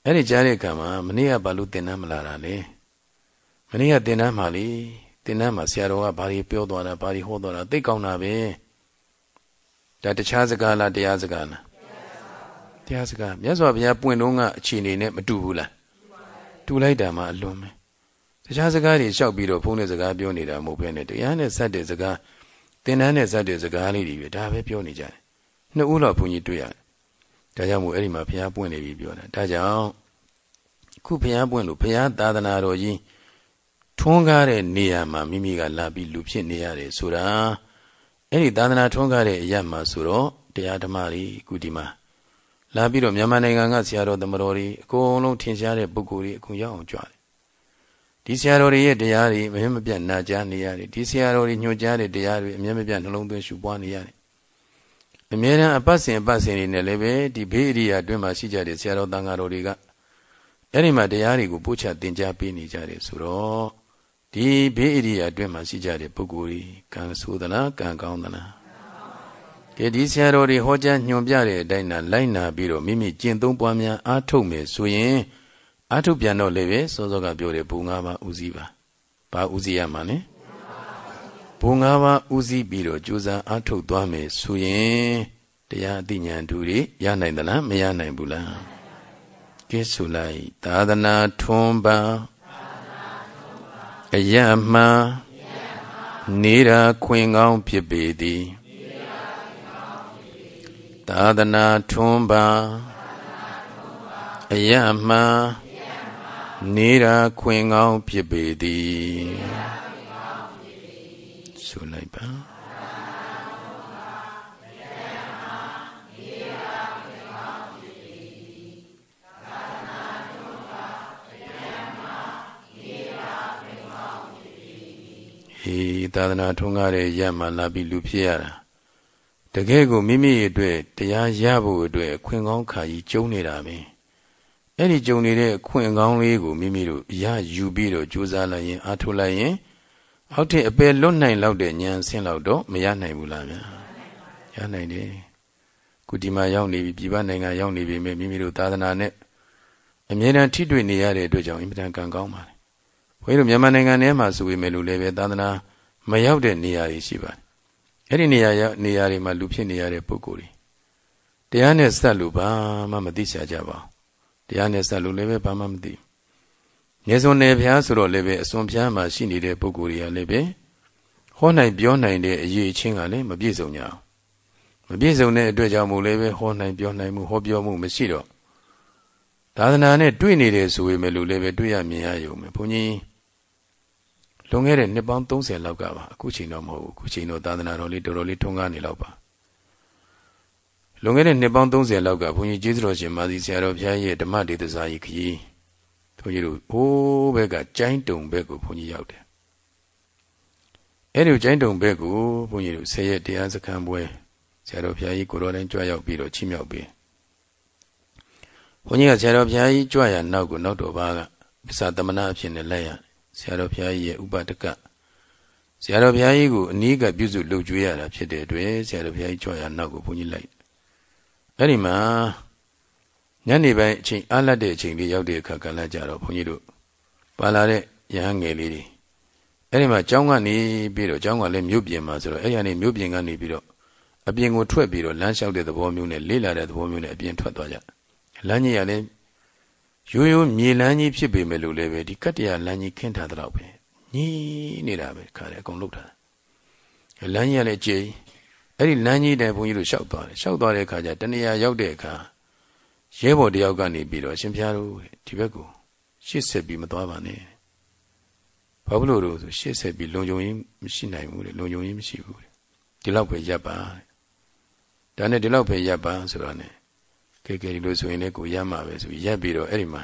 အဲ့ဒီကြားတဲ့အခါမှာမနေ့ကဘာလို့သင်တန်းမလာတာလဲမနေ့ကသင်တန်းမှာလေသင်တန်းမှာဆရာတော်ကဘာတွေပြောသွားတာဘာတွေဟောသွားတာသိကောင်းတာပဲဒါတခြားစကားလားတရားစကားလားတရားစကားမြတ်စွာဘုရားပွင့်တော့ကအခြေအနေနဲ့မတူဘူးလားတူလိုက်တာမှအလွန်ပဲဒါခြားစကားတွေလျှောက်ပြီးတော့ဖုန်းနဲ့စကားပြောနေတာမဟုတ်ဘဲနဲ့တရားနဲ့ဆက်တဲ့စကား သင်တန်းနဲ့ဆက်တဲ့စကားလေးတွေပဲဒါပဲပြောနေကြတယ်နှစ်ဦးလောက်ဘုန်းကြီးတွေ့ရတယ်ဒါကြောင့်မို့အဲ့ဒီမှာဘုရားပွင့်နေပြီပြောတာဒါကြောင့်ခုဘုရားပွင့်လို့ဘုရားသာသနာတော်ကြီးထွန်းကားတဲ့နေရာမှာမိမိကလာပြီးလူဖြစ်နေရတယ်ဆိုတာအဲ့ဒီသာသနာထွန်းကားတဲ့အရာမှာဆိုတော့တရားဓမ္မတွေခုဒီမှာလာပြီးတော့မြန်မာနိုင်ငံကဆရာတော်သမတော်တွေအကုန်လုံးထင်ရှားတဲ့ပုဂ္ဂိုလ်တွေအကုန်ရောက်အောင်ကြွတယ် ဒီဆရာတော်တွေရဲ့တရားတွေမင်းမပြတ်နာကြားနေရတယ်ဒီဆရာတော်တွေညွှန်ကြားတဲ့တရားတွေအမြဲမပြတ်နှလုံးသွင်းရှုပွားနေရတယ်အမြဲတမ်းအပတ်စဉ်အပတ်စဉ်တွေနဲ့လည်းပဲဒီဘေးအရိယာအတွင်းမှာရှိကြတဲ့ဆရာတော်တန်ဃာတော်တွေကအဲ့ဒီမှာတရားတွေကိုပို့ချသင်ကြားပေးနေကြတယ်ဆိုတော့ဒီဘေးအရိယာအတွင်းမှာရှိကြတဲ့ပုဂ္ဂိုလ်တွေကံဆိုသလားကံကောင်းသလားကဲဒီဆရာတော်တွေဟောကြားညွှန်ပြတဲ့အတိုင်းနာလိုက်နာပြီးတော့မိမိကျင့်သုံးပွားများအားထုတ်မယ်ဆိုရင် အားထုတ်ပြန်တော့လည်းပဲစောစောကပြောတဲ့ဘူငါးပါးဥစည်းပါဘာဥစည်းရမှာလဲဘူငါးပါးဥစည်းပြီးတော့ကြိုးစားအားထုတ်သွားမယ်ဆိုရင်တရားအသိဉာဏ်တူတွေရနိုင်သလားမရနိုင်ဘူးလားကဲဆိုလိုက်သာသနာထွန်းပါအယမနေတာခွင်ကောင်းဖြစ်ပေသည်သာသနာထွန်းပါအယမနေ တာခွင်ကောင်းဖြစ်ပေသည်ဆိုလိုက်ပါဟေးသာသနာထွန်းကားတဲ့ရမှလာပြီးလူဖြစ်ရတာတကယ်ကိုမိမိအတွက်တရားရဖို့အတွက်ခွင်ကောင်းခါကြီးကျုံနေတာပဲ အဲ့ဒီကြုံနေတဲ့ခွင့်ကောင်းလေးကိုမိမိတို့ရယူပြီးတော့ကြိုးစားလိုက်ရင်အားထုတ်လိုက်ရင်အောက်ထစ်အပယ်လွတ်နိုင်လောက်တဲ့ဉာဏ်ဆင်းလောက်တော့မရနိုင်ဘူးလားဗျာရနိုင်တယ်ကုဒီမှာရောက်နေပြီပြည်ပနိုင်ငံရောက်နေပြီမိမိတို့သာသနာနဲ့အမြဲတမ်းထိတွေ့နေရတဲ့အတွက်ကြောင့်အင်မတန်ကံကောင်းပါတယ်ဘုန်းကြီးတို့မြန်မာနိုင်ငံထဲမှာဆိုပေမဲ့လို့လည်းပဲသာသနာမရောက်တဲ့နေရာတွေရှိပါတယ်အဲ့ဒီနေရာနေရာတွေမှာလူဖြစ်နေရတဲ့ပုဂ္ဂိုလ်တွေတရားနဲ့ဆက်လို့ဘာမှမသိချကြပါဘူး တရားနဲ့ဆက်လို့လည်းပဲဘာမှမသိငယ်စွန်နယ်ဖျားဆိုတော့လည်းပဲအစွန်ဖျားမှာရှိနေတဲ့ပုဂ္ဂိုလ်တွေကလည်းပဲဟောနိုင်ပြောနိုင်တဲ့အရေးချင်းကလည်းမပြည့်စုံကြအောင်မပြည့်စုံတဲ့အတွက်ကြောင့်မို့လည်းပဲဟောနိုင်ပြောနိုင်မှုဟောပြောမှုမရှိတော့သာသနာနဲ့တွေ့နေတယ်ဆိုပေမဲ့လို့လည်းပဲတွေ့ရမြင်ရရုံပဲဘုန်းကြီးလွန်ခဲ့တဲ့နှစ်ပေါင်း30လောက်ကပါအခုချိန်တော့မဟုတ်ဘူးအခုချိန်တော့သာသနာတော်လေးတော်တော်လေးထွန်းကားနေလောက်ပါ လွန်ခဲ့တဲ့နှစ်ပေါင်း30လောက်ကဘုန်းကြီးကျေးဇူးတော်ရှင်မာသီဆရာတော်ဘုရားရဲ့ဓမ္မဒေသစာကြီးခရီးဘုန်းကြီးတို့အိုးဘက်ကကျိုင်းတုံဘက်ကိုဘုန်းကြီးရောက်တယ်အဲ့ဒီကျိုင်းတုံဘက်ကိုဘုန်းကြီးတို့ဆယ်ရက်တရားစခန်းပွဲဆရာတော်ဘုရားကြီးကိုတော်တိုင်းကြွရောက်ပြီးတော့ချီးမြှောက်ပြီးဘုန်းကြီးကဆရာတော်ဘုရားကြီးကြွရနောက်ကိုနောက်တော်ဘာကပစ္စသမဏအဖြစ်နဲ့လက်ရဆရာတော်ဘုရားကြီးရဲ့ဥပဒကဆရာတော်ဘုရားကြီးကိုအနီးကပြုစုလုပ်ကြွေးရတာဖြစ်တဲ့အတွက်ဆရာတော်ဘုရားကြီးကြွရနောက်ကိုဘုန်းကြီးလိုက် အဲ့ဒီမှာညနေပိုင်းအချိန်အားလတ်တဲ့အချိန်လေးရောက်တဲ့အခါကလည်းကြတော့ဘုန်းကြီးတို့ပါလာတဲ့ရဟန်းငယ်လေးတွေအဲ့ဒီမှာကျောင်းကနေပြီးတော့ကျောင်းကလည်းမြို့ပြင်မှာဆိုတော့အဲ့ဒီကနေမြို့ပြင်ကနေပြီးတော့အပြင်ကိုထွက်ပြီးတော့လမ်းလျှောက်တဲ့သဘောမျိုးနဲ့လေးလာတဲ့သဘောမျိုးနဲ့အပြင်ထွက်သွားကြလမ်းကြီးကလည်းရိုးရိုးမြေလမ်းကြီးဖြစ်ပေမဲ့လို့လည်းပဲဒီကတ္တရာလမ်းကြီးခင်းထားတဲ့တော့ပဲညီးနေတာပဲခါတယ်အကုန်လုတ်ထားလမ်းကြီးကလည်းကြည် အဲ့ဒီလမ်းကြီးတဲ့ဘုန်းကြီးတို့လျှောက်သွားတယ်လျှောက်သွားတဲ့အခါကျတဏှာရောက်တဲ့အခါရဲဘော်တယောက်ကနေပြီးတော့ရှင်ဖျားတို့ဒီဘက်ကိုရှေ့ဆက်ပြီးမသွားပါနဲ့ဘာလို့လို့ဆိုရှေ့ဆက်ပြီးလုံခြုံရေးမရှိနိုင်ဘူးလေလုံခြုံရေးမရှိဘူးဒီလောက်ပဲရပ်ပါဒါနဲ့ဒီလောက်ပဲရပ်ပါဆိုတော့ ਨੇ ကဲကဲဒီလိုဆိုရင်လည်းကိုရမှာပဲဆိုရပ်ပြီးတော့အဲ့ဒီမှာ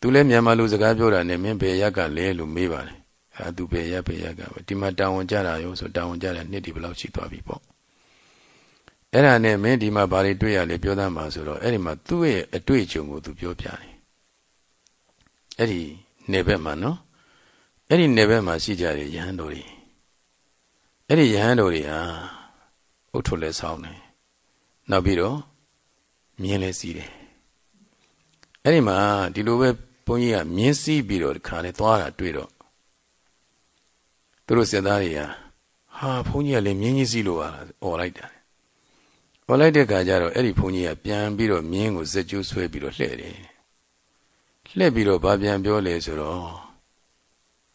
သူလည်းမြန်မာလူစကားပြောတာနဲ့မင်းဘယ်ရက်ကလဲလို့မေးပါတယ်အဲသူဘယ်ရက်ဘယ်ရက်ကပဲဒီမှာတာဝန်ကြတာရောဆိုတာဝန်ကြတဲ့နှစ်ဒီဘယ်လောက်ရှိသွားပြီပေါ့ အဲ့ဒါနဲ့မင်းဒီမှာဘာတွေတွေ့ရလဲပြောသားမှာဆိုတော့အဲ့ဒီမှာသူ့ရဲ့အတွေ့အကြုံကိုသူပြောပြတယ်အဲ့ဒီနေဘက်မှာနော်အဲ့ဒီနေဘက်မှာရှိကြတဲ့ယဟန်တော်တွေအဲ့ဒီယဟန်တော်တွေဟာအုတ်ထုလဲဆောင်းတယ်နောက်ပြီးတော့မြင်းလဲစီးတယ်အဲ့ဒီမှာဒီလိုပဲဘုန်းကြီးကမြင်းစီးပြီးတော့ဒီခါလဲသွားတာတွေ့တော့သူတို့စစ်သားတွေကဟာဘုန်းကြီးကလည်းမြင်းကြီးစီးလို့ပါလားអော်လိုက်တာ ဟောလိုက်တဲ့ခါကျတော့အဲ့ဒီဘုန်းကြီးကပြန်ပြီးတော့မြင်းကိုစက်ကျိုးဆွဲပြီးတော့လှဲ့တယ်လှဲ့ပြီးတော့ဗာပြန်ပြောလဲဆိုတော့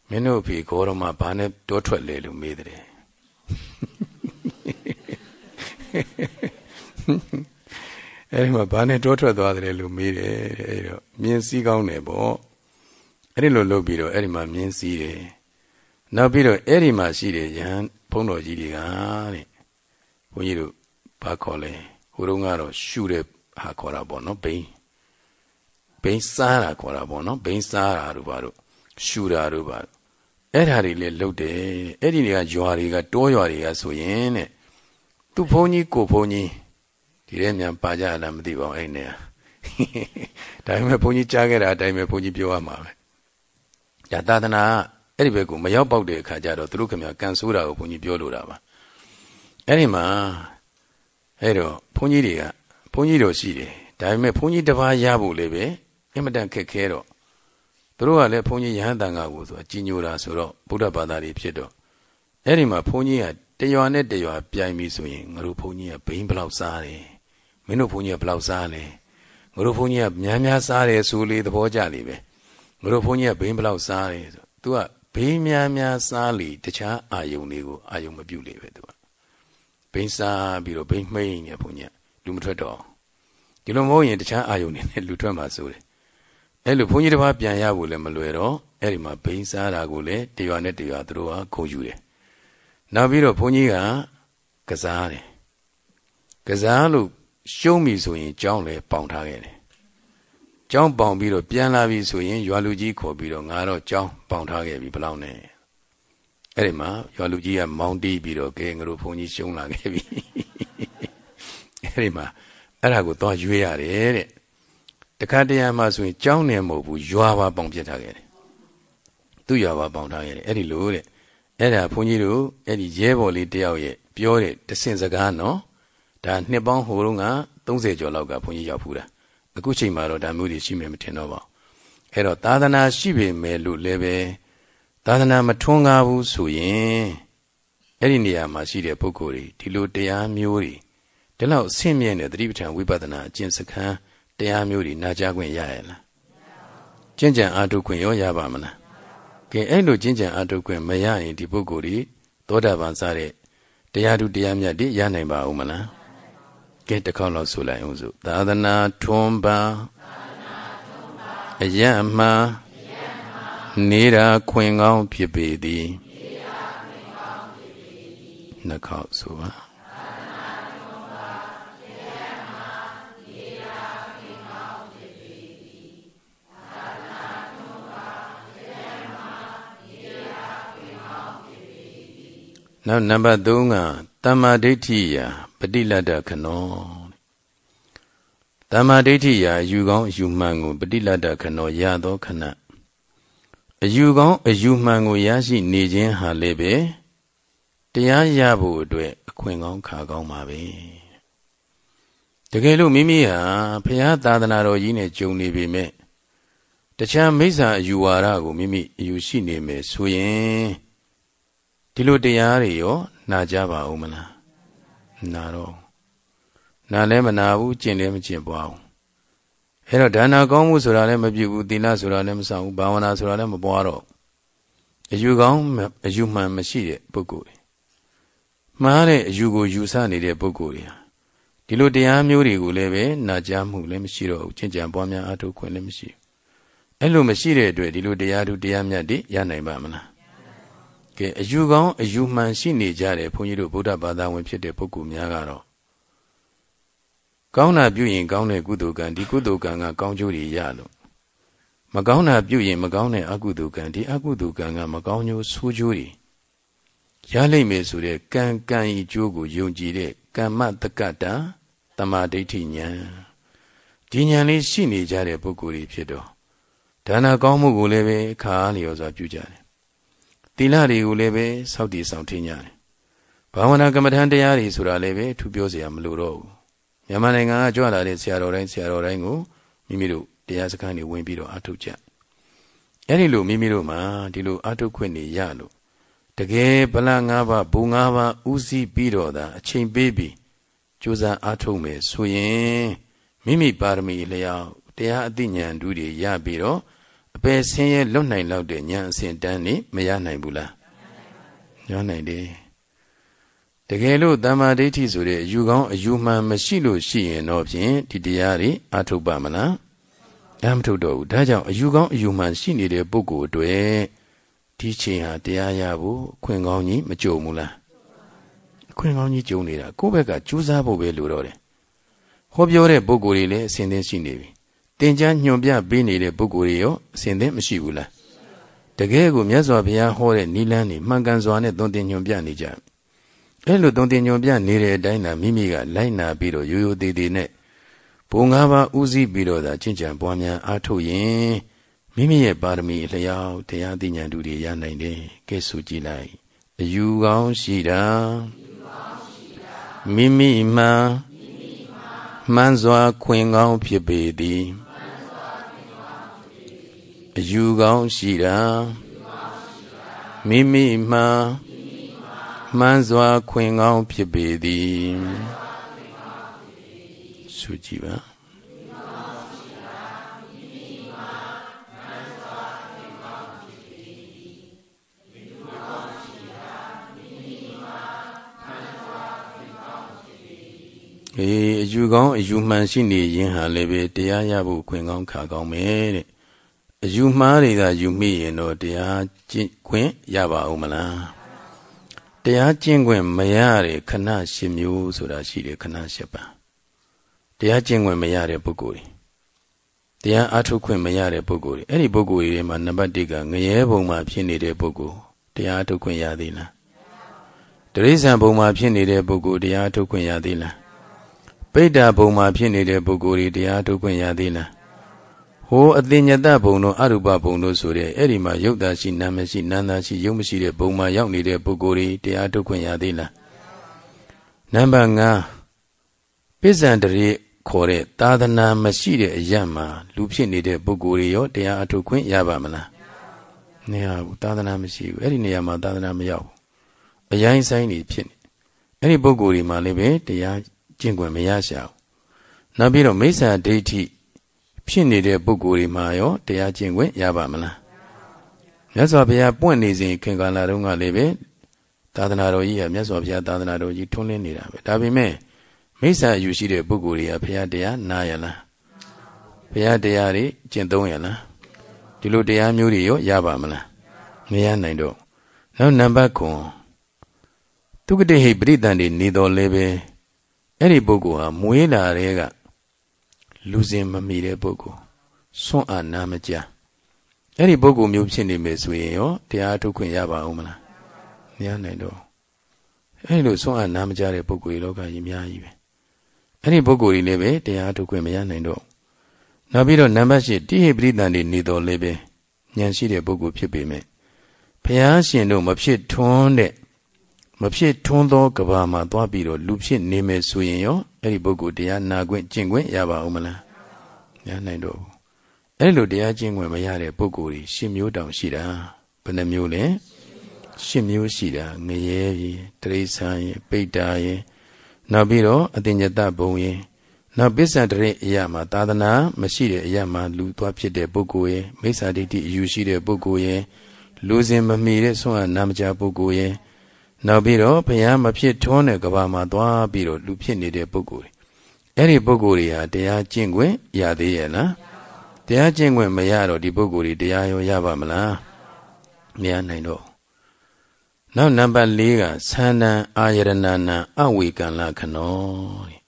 မင်းတို့ဖေခေါ်တော့မှဘာနဲ့တောထွက်လဲလို့မေးတယ်အဲဒီမှာဘာနဲ့တောထွက်သွားတယ်လို့မေးတယ်အဲဒီတော့မြင်းစည်းကောင်းတယ်ပေါ့အဲ့ဒီလိုလုပ်ပြီးတော့အဲ့ဒီမှာမြင်းစည်းတယ်နောက်ပြီးတော့အဲ့ဒီမှာရှိတဲ့ယဟန်ဘုန်းတော်ကြီးတွေကတဲ့ဘုန်းကြီးတို့ ဘာခေါ်လဲဟိုတုန်းကတော့ရှုတဲ့ဟာခေါ်တာပေါ့နော်ဘိန်းဘိန်းစားတာခေါ်တာပေါ့နော်ဘိန်းစားတာတို့ဘာတို့ရှူတာတို့ဘာတို့အဲ့ဓာတွေလည်းလုတ်တယ်အဲ့ဒီတွေကရွာတွေကတောရွာတွေကဆိုရင်တဲ့သူ့ဘုန်းကြီးကိုဘုန်းကြီးဒီထဲမြန်ပါကြလားမသိပါဘူးအဲ့နေဒါပေမဲ့ဘုန်းကြီးကြားခဲ့တာအတိုင်းပဲဘုန်းကြီးပြောရမှာပဲဒါသာသနာအဲ့ဒီဘက်ကိုမရောက်ပေါက်တဲ့အခါကျတော့သူတို့ခင်ဗျာကန်ဆိုးတာကိုဘုန်းကြီးပြောလိုတာပါအဲ့ဒီမှာ အဲ့တော့ဘုန်းကြီးတွေကဘုန်းကြီးတို့ရှိတယ်ဒါပေမဲ့ဘုန်းကြီးတစ်ပါးရဖို့လည်းပဲအင်မတန်ခက်ခဲတော့သူတို့ကလည်းဘုန်းကြီးယဟန်တန်ခါကိုဆိုတာကြီးညိုတာဆိုတော့ဗုဒ္ဓဘာသာတွေဖြစ်တော့အဲ့ဒီမှာဘုန်းကြီးကတရွာနဲ့တရွာပြိုင်ပြီဆိုရင်ငါတို့ဘုန်းကြီးကဘိန်းဘလောက်စားတယ်မင်းတို့ဘုန်းကြီးကဘလောက်စားလဲငါတို့ဘုန်းကြီးကများများစားတယ်ဆိုလေသဘောကျလေပဲငါတို့ဘုန်းကြီးကဘိန်းဘလောက်စားတယ်ဆို तू ကဘိန်းများများစားလေတခြားအာယုန်တွေကိုအာယုန်မပြုတ်လေပဲ तू က ဘိန်းစားပြီးတော့ဘိန်းမှိန်နေဘုန်းကြီးလူမထွက်တော့ဒီလိုမဟုတ်ရင်တခြားအာယုန်တွေနဲ့လူထွက်မှာဆိုတယ်အဲ့လိုဘုန်းကြီးတစ်ပါးပြန်ရဖို့လည်းမလွယ်တော့အဲ့ဒီမှာဘိန်းစားတာကိုလည်းတရွာနဲ့တရွာသူတို့ကခုံယူတယ်နောက်ပြီးတော့ဘုန်းကြီးကကစားတယ်ကစားလို့ရှုံးပြီဆိုရင်ကြောင်းလည်းပေါင်ထားခဲ့တယ်ကြောင်းပေါင်ပြီးတော့ပြန်လာပြီဆိုရင်ရွာလူကြီးခေါ်ပြီးတော့ငါတော့ကြောင်းပေါင်ထားခဲ့ပြီဘလောက်နဲ့ အဲ့ဒီမှာရွာလူကြီးကမောင်းတီးပြီးတော့ကဲငါတို့ဘုန်းကြီးရှုံးလာခဲ့ပြီအဲ့ဒီမှာအဲ့ဒါကိုသွားရွေးရတယ်တဲ့တခါတရံမှာဆိုရင်ကြောင်းနေမဟုတ်ဘူးရွာပါပေါင်ပြစ်ထားခဲ့တယ်သူ့ရွာပါပေါင်ထားခဲ့တယ်အဲ့ဒီလိုတဲ့အဲ့ဒါဘုန်းကြီးတို့အဲ့ဒီရဲဘော်လေးတယောက်ရဲ့ပြောတဲ့တဆင်စကားနော်ဒါနှစ်ပေါင်းဟိုတုန်းက30ကျော်လောက်ကဘုန်းကြီးရောက်ဖူးတာအခုချိန်မှာတော့ဒါမျိုးတွေရှိမယ်မထင်တော့ပါဘူးအဲ့တော့သာသနာရှိပေမဲ့လို့လည်းပဲ သာသနာမထွန်းကားဘူးဆိုရင်အဲ့ဒီနေရာမှာရှိတဲ့ပုဂ္ဂိုလ်တွေဒီလိုတရားမျိုးတွေဒီလောက်ဆင့်မြင့်တဲ့သတိပဋ္ဌာန်ဝိပဿနာအကျင့်စခန်းတရားမျိုးတွေနာကြားခွင့်ရရလားကျင့်ကြံအားထုတ်ခွင့်ရောရပါမလားကဲအဲ့လိုကျင့်ကြံအားထုတ်ခွင့်မရရင်ဒီပုဂ္ဂိုလ်တွေသောတာပန်စတဲ့တရားသူတရားမြတ်တွေရနိုင်ပါဦးမလားကဲတစ်ခေါက်လောက်ဆိုလိုက်အောင်စို့သာသနာထွန်းပါအယံမှ နေတာခွင်ကောင်းဖြစ်ပေသည်နှစ်ခေါက်ဆိုပါနောက်နံပါတ်3ကတမ္မာဒိဋ္ဌိယပฏิလတ္တခနောတမ္မာဒိဋ္ဌိယအယူကောင်းအယူမှန်ကိုပฏิလတ္တခနောရသောခဏ အယူကောင်းအယူမှန်ကိုရရှိနေခြင်းဟာလည်းပဲတရားရဖို့အတွက်အခွင့်ကောင်းခါကောင်းပါပဲတကယ်လို့မိမိဟာဘုရားသာသနာတော်ကြီးနဲ့ကြုံနေပေမဲ့တခြားမိစ္ဆာအယူဝါဒကိုမိမိအယူရှိနေမယ်ဆိုရင်ဒီလိုတရားတွေရောနာကြပါဦးမလားနာတော့နာလည်းမနာဘူးကျင့်လည်းမကျင့်ပွားဘူး အဲ့တော့ဒါနာကောင်းမှုဆိုတာလည်းမပြုဘူးသီလဆိုတာလည်းမဆောင်ဘူးဘာဝနာဆိုတာလည်းမပွားတော့အယူကောင်းအယူမှန်မရှိတဲ့ပုဂ္ဂိုလ်တွေမှားတဲ့အယူကိုယူဆနေတဲ့ပုဂ္ဂိုလ်တွေဟာဒီလိုတရားမျိုးတွေကိုလည်းပဲနာကြားမှုလည်းမရှိတော့ဘူးကျင့်ကြံပွားများအထုခွင့်လည်းမရှိဘူးအဲ့လိုမရှိတဲ့အတွက်ဒီလိုတရားသူတရားမြတ်တွေရနိုင်ပါမလားကဲအယူကောင်းအယူမှန်ရှိနေကြတယ်ဘုန်းကြီးတို့ဗုဒ္ဓဘာသာဝင်ဖြစ်တဲ့ပုဂ္ဂိုလ်များကတော့ ကောင်းတာပြုရင်ကောင်းတဲ့ကုသိုလ်ကံဒီကုသိုလ်ကံကကောင်းကျိုးတွေရလို့မကောင်းတာပြုရင်မကောင်းတဲ့အကုသိုလ်ကံဒီအကုသိုလ်ကံကမကောင်းကျိုးဆိုးကျိုးတွေရလိမ့်မယ်ဆိုတဲ့ကံကံဤကျိုးကိုယုံကြည်တဲ့ကမ္မတက္ကတာတမာဒိဋ္ဌိဉာဏ်ဒီဉာဏ်လေးရှိနေကြတဲ့ပုဂ္ဂိုလ်တွေဖြစ်တော့ဒါနကောင်းမှုကိုလည်းပဲခါအားလျော်စွာပြုကြတယ်သီလတွေကိုလည်းပဲစောင့်တည်ဆောင်ထင်းကြတယ်ဘာဝနာကမ္မထံတရားတွေဆိုတာလည်းပဲထူပြောเสียမလို့တော့ဘူး မြန်မာနိုင်ငံကကြွလာတဲ့ဆရာတော်တိုင်းဆရာတော်တိုင်းကိုမိမိတို့တရားစခန်းတွေဝင်ပြီးတော့အထုတ်ကြအဲ့ဒီလိုမိမိတို့မှာဒီလိုအထုတ်ခွင့်နေရလို့တကယ်ဗလ၅ပါးဘူ၅ပါးဥစည်းပြီးတော့သာအချိန်ပေးပြီးကြိုးစားအထုတ်မယ်ဆိုရင်မိမိပါရမီလျောက်တရားအသိဉာဏ်ဓုတွေရပြီးတော့အပယ်ဆင်းရဲလွတ်နိုင်လောက်တဲ့ဉာဏ်အစဉ်တန်းနေမရနိုင်ဘူးလားရနိုင်တယ် တကယ်လို့တမ္မာဒိဋ္ဌိဆိုတဲ့အယူကောင်းအယူမှန်မရှိလို့ရှိရင်တော့ဖြင့်ဒီတရားတွေအထုတ်ပါမလားအမထုတ်တော့ဘူးဒါကြောင့်အယူကောင်းအယူမှန်ရှိနေတဲ့ပုဂ္ဂိုလ်အတွက်ဒီချိန်ဟာတရားရဖို့အခွင့်ကောင်းကြီးမကြုံဘူးလားအခွင့်ကောင်းကြီးကြုံနေတာကိုယ့်ဘက်ကကြိုးစားဖို့ပဲလိုတော့တယ်ဟောပြောတဲ့ပုဂ္ဂိုလ်တွေလည်းအစဉ်သင်းရှိနေပြီတင် जा ညွန်ပြပေးနေတဲ့ပုဂ္ဂိုလ်တွေရောအစဉ်သင်းမရှိဘူးလားတကယ်ကိုမြတ်စွာဘုရားဟောတဲ့နိလန်းနေမှန်ကန်စွာနဲ့သွန်သင်ညွန်ပြနေကြ အဲ့လိုသွန်သင်ညွန်ပြနေတဲ့အတိုင်းသာမိမိကလိုက်နာပြီးတော့ရိုးရိုးသေးသေးနဲ့ဘုံငါးပါးဥစည်းပြီးတော့သာကျင့်ကြံပွားများအားထုတ်ရင်မိမိရဲ့ပါရမီအလျောက်တရားသိဉာဏ်တူတွေရနိုင်တယ်ကဲဆိုကြည့်လိုက်အယူကောင်းရှိတာမိမိမှမှန်စွာခွင်ကောင်းဖြစ်ပေသည်အယူကောင်းရှိတာမိမိမှ မှန်စွာခွင်ကောင်းဖြစ်ပေသည်ဆိုကြည့်ပါအေးအယူကောင်းအယူမှန်ရှိနေရင်ဟာလည်းပဲတရားရဖို့ခွင့်ကောင်းခါကောင်းမယ်တဲ့အယူမှားတွေကယူမိရင်တော့တရားကျင့်ခွင့်ရပါဦးမလား တရားကျင့်ခွင့်မရတဲ့ခဏရှစ်မျိုးဆိုတာရှိတယ်ခဏရှစ်ပါတရားကျင့်ခွင့်မရတဲ့ပုဂ္ဂိုလ်တွေတရားအားထုတ်ခွင့်မရတဲ့ပုဂ္ဂိုလ်တွေအဲ့ဒီပုဂ္ဂိုလ်တွေမှာနံပါတ်1ကငရဲဘုံမှာဖြစ်နေတဲ့ပုဂ္ဂိုလ်တရားအားထုတ်ခွင့်ရသေးလားတရိစ္ဆာန်ဘုံမှာဖြစ်နေတဲ့ပုဂ္ဂိုလ်တရားအားထုတ်ခွင့်ရသေးလားပိဋ္ဌာဘုံမှာဖြစ်နေတဲ့ပုဂ္ဂိုလ်တွေတရားထုတ်ခွင့်ရသေးလား ဟိုအသိဉတဘုံတို့အရူပဘုံတို့ဆိုတဲ့အဲ့ဒီမှာယုတ်တာရှိနာမရှိနာနာရှိယုတ်မရှိတဲ့ဘုံမှာရောက်နေတဲ့ပုဂ္ဂိုလ်တွေတရားထုတ်ခွင့်ရသေးလားနံပါတ်5ပိစ္ဆန္တရေခေါ်တဲ့သာသနာမရှိတဲ့အရတ်မှာလူဖြစ်နေတဲ့ပုဂ္ဂိုလ်တွေရောတရားအထုတ်ခွင့်ရပါမလားမရဘူးသာသနာမရှိဘူးအဲ့ဒီနေရာမှာသာသနာမရောက်ဘူးအရင်ဆိုင်နေဖြစ်နေအဲ့ဒီပုဂ္ဂိုလ်တွေမှာလည်းပဲတရားကျင့်ခွင့်မရရှာဘူးနောက်ပြီးတော့မိစ္ဆာဒိဋ္ဌိ ဖြစ်နေတဲ့ပုဂ္ဂိုလ်တွေမှာရောတရားကျင့်ခွင့်ရပါမလားမြတ်စွာဘုရားပွင့်နေစဉ်ခင်ကာလတုန်းကလည်းပဲသာသနာတော်ကြီးကမြတ်စွာဘုရားသာသနာတော်ကြီးထွန်းလင်းနေတာပဲဒါပေမဲ့မိစ္ဆာယူရှိတဲ့ပုဂ္ဂိုလ်တွေကဘုရားတရားနာရလားဘုရားတရားတွေကျင့်သုံးရလားဒီလိုတရားမျိုးတွေရောရပါမလားမရနိုင်တော့နောက်နံပါတ်9သူကတိဟိပရိသန်တွေနေတော်လဲပဲအဲ့ဒီပုဂ္ဂိုလ်ဟာမွေးလာတဲ့က လူစင်မမီတဲ့ပုဂ္ဂိုလ်စွန့်အာနာမကြအဲ့ဒီပုဂ္ဂိုလ်မျိုးဖြစ်နေမယ်ဆိုရင်ရောတရားထုတ်ခွင့်ရပါဦးမလားမရနိုင်တော့အဲ့လိုစွန့်အာနာမကြတဲ့ပုဂ္ဂိုလ်လောကကြီးအများကြီးပဲအဲ့ဒီပုဂ္ဂိုလ်ကြီးလည်းပဲတရားထုတ်ခွင့်မရနိုင်တော့နောက်ပြီးတော့နံပါတ်၈တိဟိပရိသန်တွေနေတော်လည်းပဲဉာဏ်ရှိတဲ့ပုဂ္ဂိုလ်ဖြစ်ပေမဲ့ဘုရားရှင်တို့မဖြစ်ထွန်းတဲ့ မဖြစ်ထွန်းသောကဘာမှာသွားပြီးတော့လူဖြစ်နေမယ်ဆိုရင်ရောအဲ့ဒီပုဂ္ဂိုလ်တရားနာခွင့်ကျင့်ခွင့်ရပါဦးမလားရနိုင်တော့ဘူးအဲ့လိုတရားကျင့်ခွင့်မရတဲ့ပုဂ္ဂိုလ်ကြီးရှစ်မျိုးတောင်ရှိတာဘယ်နှမျိုးလဲရှစ်မျိုးရှိတာငရဲကြီးတရိษံရင်ပိတ္တာရင်နောက်ပြီးတော့အတင်ညတဘုံရင်နောက်ပစ္စံတရိအရာမှာသာသနာမရှိတဲ့အရာမှာလူသွားဖြစ်တဲ့ပုဂ္ဂိုလ်ရဲ့မိစ္ဆာဒိဋ္ဌိအယူရှိတဲ့ပုဂ္ဂိုလ်ရဲ့လူစဉ်မမီတဲ့ဆွမ်းအနာမကြပုဂ္ဂိုလ်ရဲ့ နောက်ပြီးတော့ဘုရားမဖြစ်ထွန်းတဲ့ကဘာမှာသွားပြီးတော့လူဖြစ်နေတဲ့ပုဂ္ဂိုလ်တွေအဲ့ဒီပုဂ္ဂိုလ်တွေဟာတရားကျင့်ခွင့်ရသေးရဲ့လားတရားကျင့်ခွင့်မရတော့ဒီပုဂ္ဂိုလ်တွေတရားရောရပါမလားမရနိုင်တော့နောက်နံပါတ်၄ကသန္တံအာယရဏနံအဝေကံလခနောတဲ့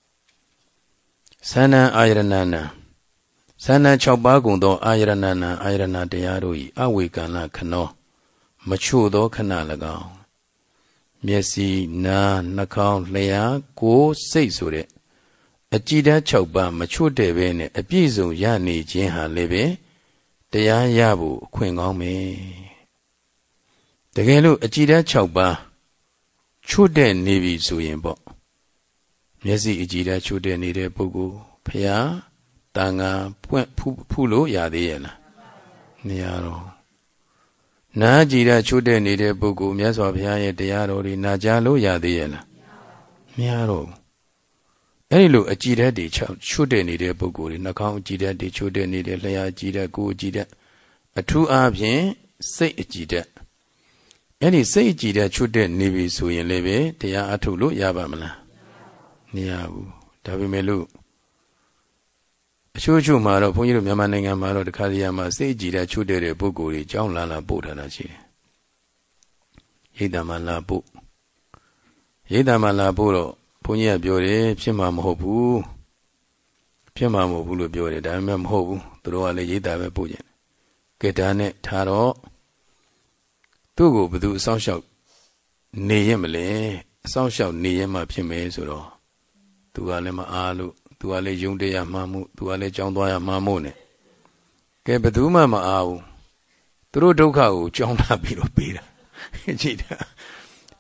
သန္တံအာယရဏနံသန္တံ6ပါးကုန်သောအာယရဏနံအာယရဏတရားတို့၏အဝေကံလခနော မချို့သောခဏ၎င်း မျက်စိနားနှာခေါင်းလျှာကိုယ်စိတ်ဆိုတဲ့အကြည်ဓာတ်6ပါးမချွတ်တဲ့ပဲနဲ့အပြည့်စုံရနေခြင်းဟာလည်းပဲတရားရဖို့အခွင့်ကောင်းပဲတကယ်လို့အကြည်ဓာတ်6ပါးချွတ်တဲ့နေပြီဆိုရင်ပေါ့မျက်စိအကြည်ဓာတ်ချွတ်တဲ့နေတဲ့ပုဂ္ဂိုလ်ဖះတန်ငါဖွင့်ဖူးလို့ရသေးရဲ့လားမရတော့ နာကြည်ရချိုးတဲ့နေတဲ့ပုဂ္ဂိုလ်မြတ်စွာဘုရားရဲ့တရားတော်တွေနာကြားလို့ရသေးရဲ့လားမရတော့ဘူးအဲ့ဒီလိုအကြည်ဓာတ်တွေချိုးတဲ့နေတဲ့ပုဂ္ဂိုလ်တွေနှာခေါင်းအကြည်ဓာတ်တွေချိုးတဲ့နေတဲ့လျှာအကြည်ဓာတ်ကိုယ်အကြည်ဓာတ်အထူးအားဖြင့်စိတ်အကြည်တက်အဲ့ဒီစိတ်အကြည်တက်ချွတ်တဲ့နေပြီဆိုရင်လည်းပဲတရားအထုတ်လို့ရပါမလားမရဘူးဒါပေမဲ့လို့ အချို့ချို့မှာတော့ဘုန်းကြီးတို့မြန်မာနိုင်ငံမှာတော့တခါတရံမှာစိတ်ကြည်တဲ့ချွတ်တဲ့ပုဂ္ဂိုလ်တွေကြောင်းလာလာပို့ထားတာရှိတယ်။ရိတ်တံမှာလာပို့ရိတ်တံမှာလာပို့တော့ဘုန်းကြီးကပြောတယ်ဖြစ်မှာမဟုတ်ဘူးဖြစ်မှာမဟုတ်ဘူးလို့ပြောတယ်ဒါပေမဲ့မဟုတ်ဘူးသူတို့ကလည်းရိတ်တံပဲပို့ကြတယ်။ကဲဒါနဲ့ထားတော့သူ့ကိုဘယ်သူအဆောင်လျှောက်နေရင်မလဲအဆောင်လျှောက်နေရင်မှဖြစ်မယ်ဆိုတော့သူကလည်းမအားလို့ သူကလည်းယုံတရားမှမှုသူကလည်းကြောင်းသွားရမှမို့နဲ့ကဲဘယ်သူမှမအားဘူးသူတို့ဒုက္ခကိုကြောင်းလာပြီးတော့ပေးတာကြည့်တာ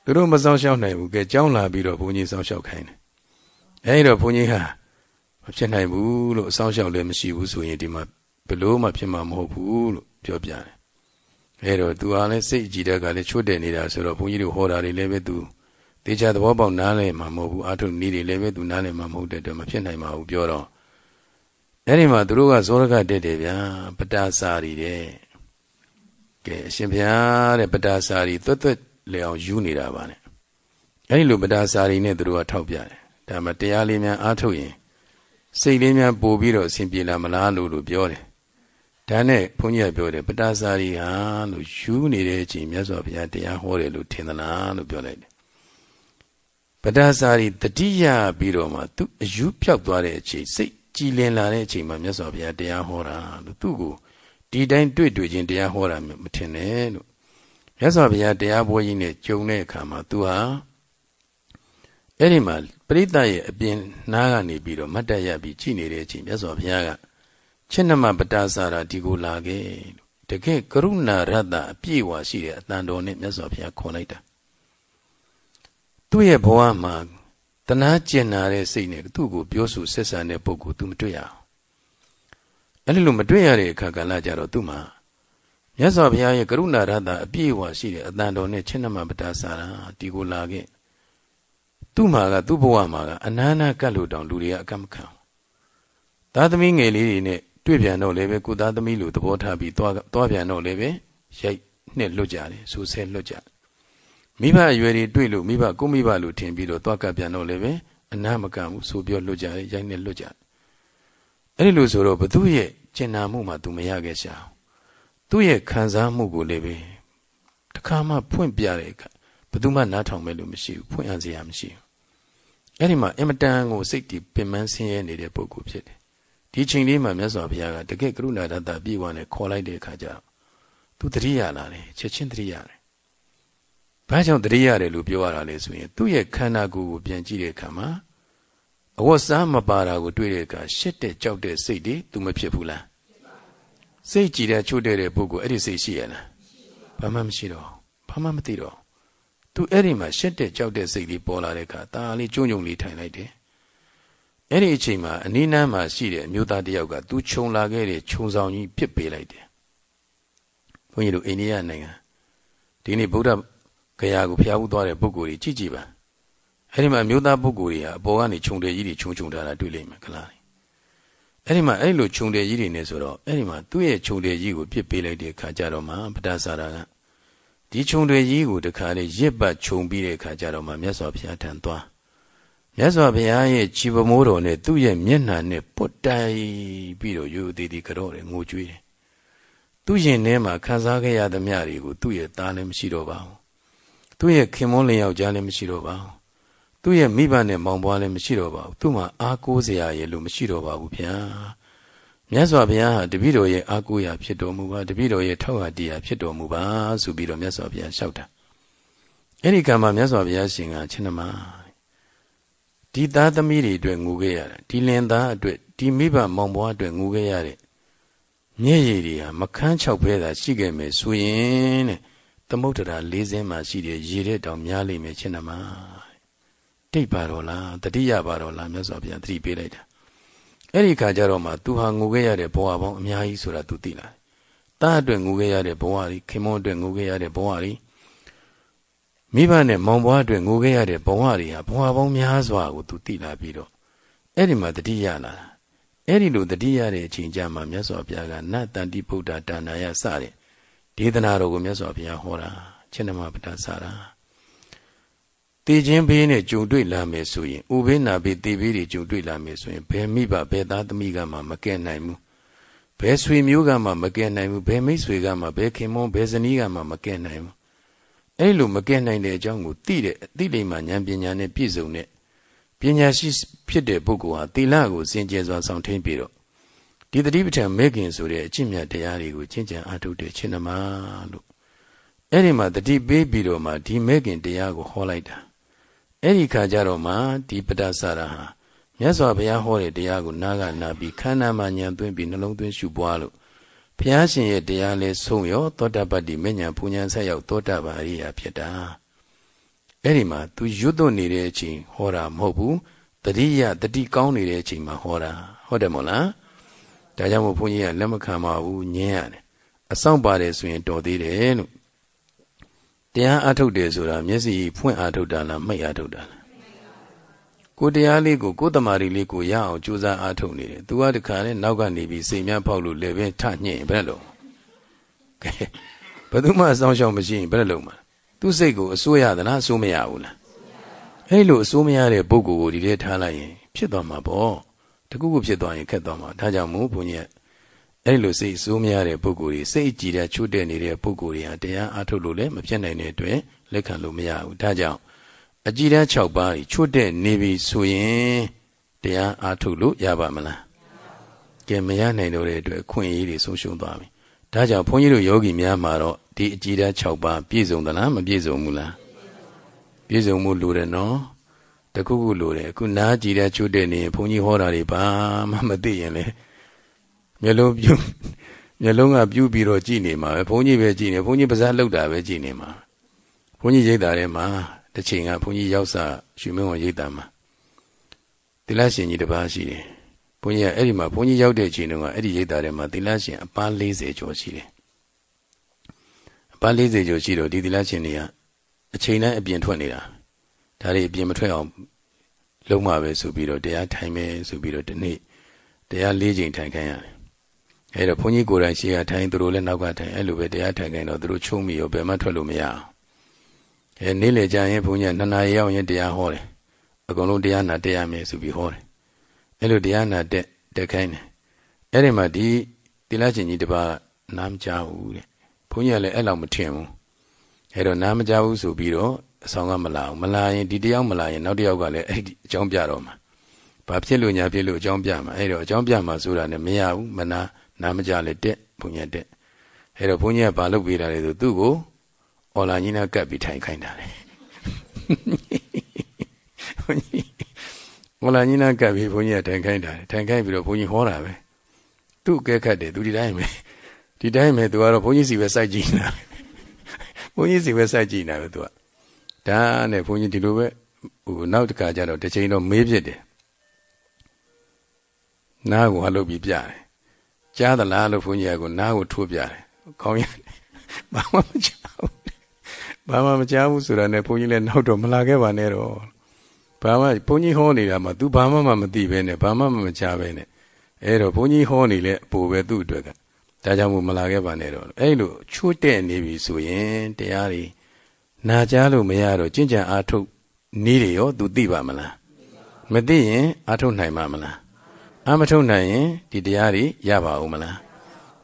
သူတို့မဆောင်ရှောက်နိုင်ဘူးကဲကြောင်းလာပြီးတော့ဘုန်းကြီးဆောင်ရှောက်ခိုင်းတယ်အဲဒီတော့ဘုန်းကြီးဟာမဖြစ်နိုင်ဘူးလို့အဆောင်ရှောက်လည်းမရှိဘူးဆိုရင်ဒီမှာဘလို့မှဖြစ်မှာမဟုတ်ဘူးလို့ပြောပြတယ်အဲတော့သူဟာလည်းစိတ်ကြည်တဲ့ကလည်းချွတ်တယ်နေတာဆိုတော့ဘုန်းကြီးတို့ဟောတာတွေလည်းပဲသူ တေချာသဘောပေါက်နားလည်မှာမဟုတ်ဘူးအာထုနီးတွေလည်းပဲသူနားလည်မှာမဟုတ်တဲ့အတွက်မဖြစ်နိုင်ပါဘူးပြောတော့အဲ့ဒီမှာသူတို့ကဇောရကတက်တယ်ဗျာပတာစာရီတဲ့ကဲအရှင်ဘုရားတဲ့ပတာစာရီသွက်သွက်လေအောင်ယူနေတာပါနဲ့အဲ့ဒီလိုပတာစာရီနဲ့သူတို့ကထောက်ပြတယ်ဒါမှတရားလေးများအားထုတ်ရင်စိတ်လေးများပို့ပြီးတော့အစဉ်ပြေလာမလားလို့လို့ပြောတယ်ဒါနဲ့ဘုန်းကြီးကပြောတယ်ပတာစာရီဟာလို့ယူနေတဲ့အချိန်မြတ်စွာဘုရားတရားဟောတယ်လို့ထင်သလားလို့ပြောလိုက်တယ် ပဒါစာရီတတိယပြီးတော့မှသူအယူဖြောက်သွားတဲ့အချိန်စိတ်ကြည်လင်လာတဲ့အချိန်မှာမြတ်စွာဘုရားတရားဟောတာလို့သူ့ကိုဒီတိုင်းတွေ့တွေ့ချင်းတရားဟောတာမထင်နဲ့လို့မြတ်စွာဘုရားတရားပွဲကြီးနဲ့ကြုံတဲ့အခါမှာသူဟာအဲ့ဒီမှာပရိသတ်ရဲ့အပြင်နားကနေပြီးတော့မတ်တရပြီးကြည်နေတဲ့အချိန်မြတ်စွာဘုရားကချစ်နမပဒါစာရာဒီကိုလာခဲ့လို့တကယ်ကရုဏာရတ္တအပြည့်ဝရှိတဲ့အတန်တော်နဲ့မြတ်စွာဘုရားခေါ်လိုက်တာ သူ့ရဲ့ဘဝမှာတနာကျင်နာတဲ့စိတ်နဲ့သူ့ကိုပြောဆိုဆက်ဆံတဲ့ပုဂ္ဂိုလ် तू မတွေ့ရအောင်အဲ့ဒီလိုမတွေ့ရတဲ့အခါကလည်းကြတော့သူ့မှာမြတ်စွာဘုရားရဲ့ကရုဏာရတ္တအပြည့်အဝရှိတဲ့အတန်တော်နဲ့ချင်းနမပတာစာရာဒီကိုလာခဲ့သူ့မှာကသူ့ဘဝမှာကအနာနာကတ်လို့တောင်လူတွေကအကမခံသားသမီးငယ်လေးတွေနဲ့တွေ့ပြန်တော့လည်းပဲကိုသားသမီးလိုသဘောထားပြီးသွားသွားပြန်တော့လည်းပဲရိုက်နှစ်လွတ်ကြတယ်ဆူဆဲလွတ်ကြတယ် မိဘအရွယ်တွေတွေ့လို့မိဘကိုမိဘလို့ထင်ပြီးတော့သွားကပ်ပြန်တော့လည်းပဲအနာမကဘူးဆိုပြောလွတ်ကြတယ်ရိုက်နေလွတ်ကြတယ်အဲ့ဒီလိုဆိုတော့ဘသူရဲ့ကျင်နာမှုမှ तू မရခဲ့ရှာသူ့ရဲ့ခံစားမှုကိုလည်းပဲတခါမှဖွင့်ပြတဲ့အခါဘသူမှနားထောင်မဲ့လို့မရှိဘူးဖွင့်အံစရာမရှိဘူးအဲ့ဒီမှာအင်မတန်ကိုစိတ်တည်ပင်ပန်းဆင်းရဲနေတဲ့ပုဂ္ဂိုလ်ဖြစ်တယ်ဒီချိန်လေးမှာမြတ်စွာဘုရားကတကယ်ကရုဏာတတပြေဝနဲ့ခေါ်လိုက်တဲ့အခါကျတော့သူတတိယလာတယ်ချက်ချင်းတတိယတယ် ဘာကြောင့်တတိရတယ်လို့ပြောရတာလဲဆိုရင် သူ့ရဲ့ခန္ဓာကိုယ်ကိုပြန်ကြည့်တဲ့အခါမှာအဝတ်စားမပါတာကိုတွေ့တဲ့အခါရှစ်တဲ့ကြောက်တဲ့စိတ်တွေသူမဖြစ်ဘူးလားစိတ်ကြည်တဲ့ချို့တဲ့ပုဂ္ဂိုလ်အဲ့ဒီစိတ်ရှိရလားဘာမှမရှိတော့ဘာမှမသိတော့သူအဲ့ဒီမှာရှစ်တဲ့ကြောက်တဲ့စိတ်လေးပေါ်လာတဲ့အခါตาလေးကျုံကျုံလေးထိုင်လိုက်တယ်အဲ့ဒီအချိန်မှာအနိနန်းမှာရှိတဲ့အမျိုးသားတယောက်ကသူခြုံလာခဲ့တဲ့ခြုံဆောင်ကြီးပြစ်ပေးလိုက်တယ်ဘုန်းကြီးတို့အိန္ဒိယနိုင်ငံဒီနေ့ဗုဒ္ဓ ဂရာကိုဖျားဦးသွားတဲ့ပုဂ္ဂိုလ်ကြီးကြည့်ကြည့်ပါအဲ့ဒီမှာမျိုးသားပုဂ္ဂိုလ်တွေဟာအပေါ်ကနေခြုံတယ်ကြီးတွေခြုံခြုံထားတာတွေ့လိမ့်မယ်ခလားအဲ့ဒီမှာအဲ့လိုခြုံတယ်ကြီးတွေနဲ့ဆိုတော့အဲ့ဒီမှာသူ့ရဲ့ခြုံတယ်ကြီးကိုပြစ်ပေးလိုက်တဲ့အခါကျတော့မှပဒစာရာကဒီခြုံတယ်ကြီးကိုတခါလေရစ်ပတ်ခြုံပြီးတဲ့အခါကျတော့မှမြတ်စွာဘုရားထံသွားမြတ်စွာဘုရားရဲ့ကြည်ပမိုးတော်နဲ့သူ့ရဲ့မျက်နှာနဲ့ပုတ်တိုင်ပြီးတော့ယူသေးသေးကြော့တယ်ငိုကြွေးတယ်သူ့ရင်ထဲမှာခံစားခဲ့ရသမျှတွေကိုသူ့ရဲ့သားလည်းမရှိတော့ပါဘူး သူ့ရဲ့ခင်မွန်းလင်ယောက်ျားလည်းမရှိတော့ပါဘူးသူ့ရဲ့မိဘနဲ့မောင်ပွားလည်းမရှိတော့ပါဘူးသူ့မှာအားကိုးစရာရဲ့လို့မရှိတော့ပါဘူးဗျာမြတ်စွာဘုရားဟာတပည့်တော်ရဲ့အားကိုးရာဖြစ်တော်မူပါတပည့်တော်ရဲ့ထောက်ဟာတရားဖြစ်တော်မူပါဆိုပြီးတော့မြတ်စွာဘုရားလျှောက်တာအဲ့ဒီကံမှာမြတ်စွာဘုရားရှင်ကချင်းနမဒီသားသမီးတွေအတွက်ငူခဲ့ရတာဒီလင်သားအတွက်ဒီမိဘမောင်ပွားအတွက်ငူခဲ့ရတဲ့မျက်ရည်တွေဟာမခန်းချောက်ဖဲတာရှိခဲ့မယ်ဆိုရင်တဲ့ သမုဒ္ဒရာ၄စင်းမှာရှိတဲ့ရေတဲ့တောင်များလိမ့်မယ်ချင်းနမတိတ်ပါတော့လားတတိယပါတော့လားမြတ်စွာဘုရားသတိပေးလိုက်တာအဲ့ဒီခါကျတော့မှသူဟာငိုခဲ့ရတဲ့ဘဝပေါင်းအများကြီးဆိုတာသူသိလာတယ်။တားအတွက်ငိုခဲ့ရတဲ့ဘဝတွေခင်မွန်းအတွက်ငိုခဲ့ရတဲ့ဘဝတွေမိဘနဲ့မောင်ဘွားအတွက်ငိုခဲ့ရတဲ့ဘဝတွေဟာဘဝပေါင်းများစွာကိုသူသိလာပြီးတော့အဲ့ဒီမှာတတိယလာတာအဲ့ဒီလိုတတိရတဲ့အချိန်ကြမှာမြတ်စွာဘုရားကနတ်တန်တိဗုဒ္ဓဒါနာယစတဲ့ ဒေသနာတော်ကိုမြတ်စွာဘုရားဟောတာရှင်နမပဒစတာတည်ခြင်းဘေးနဲ့ကြုံတွေ့လာမယ်ဆိုရင်ဥဘေးနာဘေးတေဘေးတွေကြုံတွေ့လာမယ်ဆိုရင်ဘယ်မိဘဘယ်သားသမီးကမှမကဲနိုင်ဘူးဘယ်ဆွေမျိုးကမှမကဲနိုင်ဘူးဘယ်မိတ်ဆွေကမှဘယ်ခင်မွန်းဘယ်ဇနီးကမှမကဲနိုင်ဘူးအဲ့လိုမကဲနိုင်တဲ့အကြောင်းကိုသိတဲ့အသိလိမ္မာဉာဏ်ပညာနဲ့ပြည့်စုံတဲ့ပညာရှိဖြစ်တဲ့ပုဂ္ဂိုလ်ဟာသီလကိုစင်ကြယ်စွာဆောင်ထိန်ပြီးတော့ ဒီတတိပဋ္ဌာန်မဲခင်ဆိုတဲ့အကျင့်မြတ်တရားတွေကိုကျင့်ကြံအားထုတ်တဲ့ခြင်းနမလို့အဲ့ဒီမှာတတိပေးပြီးတော့မှဒီမဲခင်တရားကိုဟောလိုက်တာအဲ့ဒီခါကျတော့မှဒီပဒဆရာဟာမြတ်စွာဘုရားဟောတဲ့တရားကိုနားကနာပြီးခန္ဓာမှာဉာဏ်သွင်းပြီးနှလုံးသွင်းရှုပွားလို့ဘုရားရှင်ရဲ့တရားလဲဆုံးရောသောတာပတ္တိမဉ္ဇဉ်ပူဉ္ဇဉ်ဆက်ရောက်သောတာပန်အရိယာဖြစ်တာအဲ့ဒီမှာ तू ရွတ်သွနေတဲ့အချိန်ဟောတာမဟုတ်ဘူးတတိယတတိကောင်းနေတဲ့အချိန်မှာဟောတာဟုတ်တယ်မို့လား ဒါကြောင့်မို့ဘုန်းကြီးကလက်မခံပါဘူးညင်းရတယ်အဆောင်ပါတယ်ဆိုရင်တော်သေးတယ်လို့တရားအထုတ်တယ်ဆိုတာမျက်စိဖွင့်အထုတ်တာလားမိတ်အထုတ်တာလားကိုတရားလေးကိုကိုတမာရီလေးကိုရအောင်ကြိုးစားအားထုတ်နေတယ်။ तू ကတခါနဲ့နောက်ကနေပြီးစိတ်များပေါက်လို့လည်းပဲထညှင့်ဘယ်လိုကဲဘယ်သူမှအဆောင်ရှောင်မရှိရင်ဘယ်လိုမှာသူ့စိတ်ကိုအစိုးရသလားအစိုးမရဘူးလားအဲ့လိုအစိုးမရတဲ့ပုဂ္ဂိုလ်ကိုဒီထဲထားလိုက်ရင် ဖြစ်သွားမှာပေါ့ တကူကူဖြစ်သွားရင်ခက်သွားမှာဒါကြောင့်မို့ဘုန်းကြီးအဲ့လိုစိတ်အစိုးမရတဲ့ပုဂ္ဂိုလ်တွေစိတ်ကြည်တဲ့ချို့တဲ့နေတဲ့ပုဂ္ဂိုလ်တွေဟာတရားအားထုတ်လို့လည်းမဖြစ်နိုင်တဲ့အတွက်လက်ခံလို့မရဘူးဒါကြောင့်အကြည်တန်း6ပါးချွတ်တဲ့နေပြီဆိုရင်တရားအားထုတ်လို့ရပါမလားကဲမရနိုင်တော့တဲ့အတွက်ခွင့်ရည်တွေဆုံးရှုံးသွားပြီဒါကြောင့်ဘုန်းကြီးတို့ယောဂီများမှာတော့ဒီအကြည်တန်း6ပါးပြည့်စုံသလားမပြည့်စုံဘူးလားပြည့်စုံမှုလိုတယ်နော် တခုခုလိုတယ်အခုနားကြည်တဲ့ချွတ်တဲ့နေရင်ဘုန်းကြီးဟောတာတွေဘာမှမသိရင်လေမျက်လုံးပြုမျက်လုံးကပြူးပြီးတော့ကြည်နေမှာပဲဘုန်းကြီးပဲကြည်နေဘုန်းကြီးပါးစပ်လောက်တာပဲကြည်နေမှာဘုန်းကြီးရိတ်တာထဲမှာတစ်ချိန်ကဘုန်းကြီးရောက်စားရွှေမင်းဝန်ရိတ်တာမှာတိလရှင်ကြီးတစ်ပါးရှိတယ်ဘုန်းကြီးကအဲ့ဒီမှာဘုန်းကြီးရောက်တဲ့အချိန်တုန်းကအဲ့ဒီရိတ်တာထဲမှာတိလရှင်အပန်း40ကျော်ရှိတယ်အပန်း40ကျော်ရှိတော့ဒီတိလရှင်တွေကအချိန်တိုင်းအပြင်ထွက်နေတာ ဒါတွေအပြင်မထွက်အောင်လုံးမှာပဲဆိုပြီးတော့တရားထိုင်မယ်ဆိုပြီးတော့ဒီနေ့တရား၄ချိန်ထိုင်ခိုင်းရတယ်အဲ့တော့ဘုန်းကြီးကိုယ်တိုင်ရှေ့ကထိုင်သူတို့လည်းနောက်ကထိုင်အဲ့လိုပဲတရားထိုင်ခိုင်းတော့သူတို့ချုံးမိရောဘယ်မှထွက်လို့မရအောင်အဲနေ့လေကြရင်ဘုန်းကြီးကနှစ်နာရီရောက်ရင်တရားဟောတယ်အကုန်လုံးတရားနာတက်ရမယ်ဆိုပြီးဟောတယ်အဲ့လိုတရားနာတက်တက်ခိုင်းတယ်အဲ့ဒီမှာဒီတိလရှင်ကြီးတပါးနားမကြားဘူးတဲ့ဘုန်းကြီးကလည်းအဲ့လောက်မထင်ဘူးအဲ့တော့နားမကြားဘူးဆိုပြီးတော့ အဆောင်ကမလာအောင်မလာရင်ဒီတယောက်မလာရင်နောက်တယောက်ကလည်းအဲ့ဒီအကြောင်းပြတော့မှာဘာဖြစ်လို့ညာဖြစ်လို့အကြောင်းပြမှာအဲ့တော့အကြောင်းပြမှာဆိုတာနဲ့မရဘူးမနာနားမကြလဲတက်ဘုန်းကြီးတက်အဲ့တော့ဘုန်းကြီးကဘာလုပ်ပေးတာလဲဆိုသူ့ကိုအော်လာကြီးနဲ့ကပ်ပြီးထိုင်ခိုင်းတာလေအော်လာကြီးနဲ့ကပ်ပြီးဘုန်းကြီးကထိုင်ခိုင်းတာထိုင်ခိုင်းပြီးတော့ဘုန်းကြီးဟောတာပဲသူ့အကဲခတ်တယ်သူဒီတိုင်းပဲဒီတိုင်းပဲသူကတော့ဘုန်းကြီးစီပဲစိုက်ကြည့်နေတာဘုန်းကြီးစီပဲစိုက်ကြည့်နေတာပဲသူက ဒါနဲ့ဘုန်းကြီးဒီလိုပဲဟိုနောက်တစ်ခါကျတော့တစ်ချိန်တော့မေးဖြစ်တယ်နားကိုအလုပ်ပြီးပြတယ်ကြားသလားလို့ဘုန်းကြီးကနားကိုထိုးပြတယ်ခေါင်းရဘာမှမကြားဘူးဘာမှမကြားဘူးဆိုတာနဲ့ဘုန်းကြီးလည်းနောက်တော့မလာခဲ့ပါနဲ့တော့ဘာမှဘုန်းကြီးဟောနေတာမှ तू ဘာမှမမသိပဲနဲ့ဘာမှမကြားပဲနဲ့အဲ့တော့ဘုန်းကြီးဟောနေလဲအပူပဲသူ့အတွက်ကဒါကြောင့်မို့မလာခဲ့ပါနဲ့တော့အဲ့လိုချိုးတဲ့နေပြီဆိုရင်တရားတွေ နာကြားလို့မရတော့ကျင့်ကြံအားထုတ်နည်းတွေရော तू သိပါမလားမသိရင်အားထုတ်နိုင်မှာမလားအာမထုတ်နိုင်ရင်ဒီတရားတွေရပါဦးမလား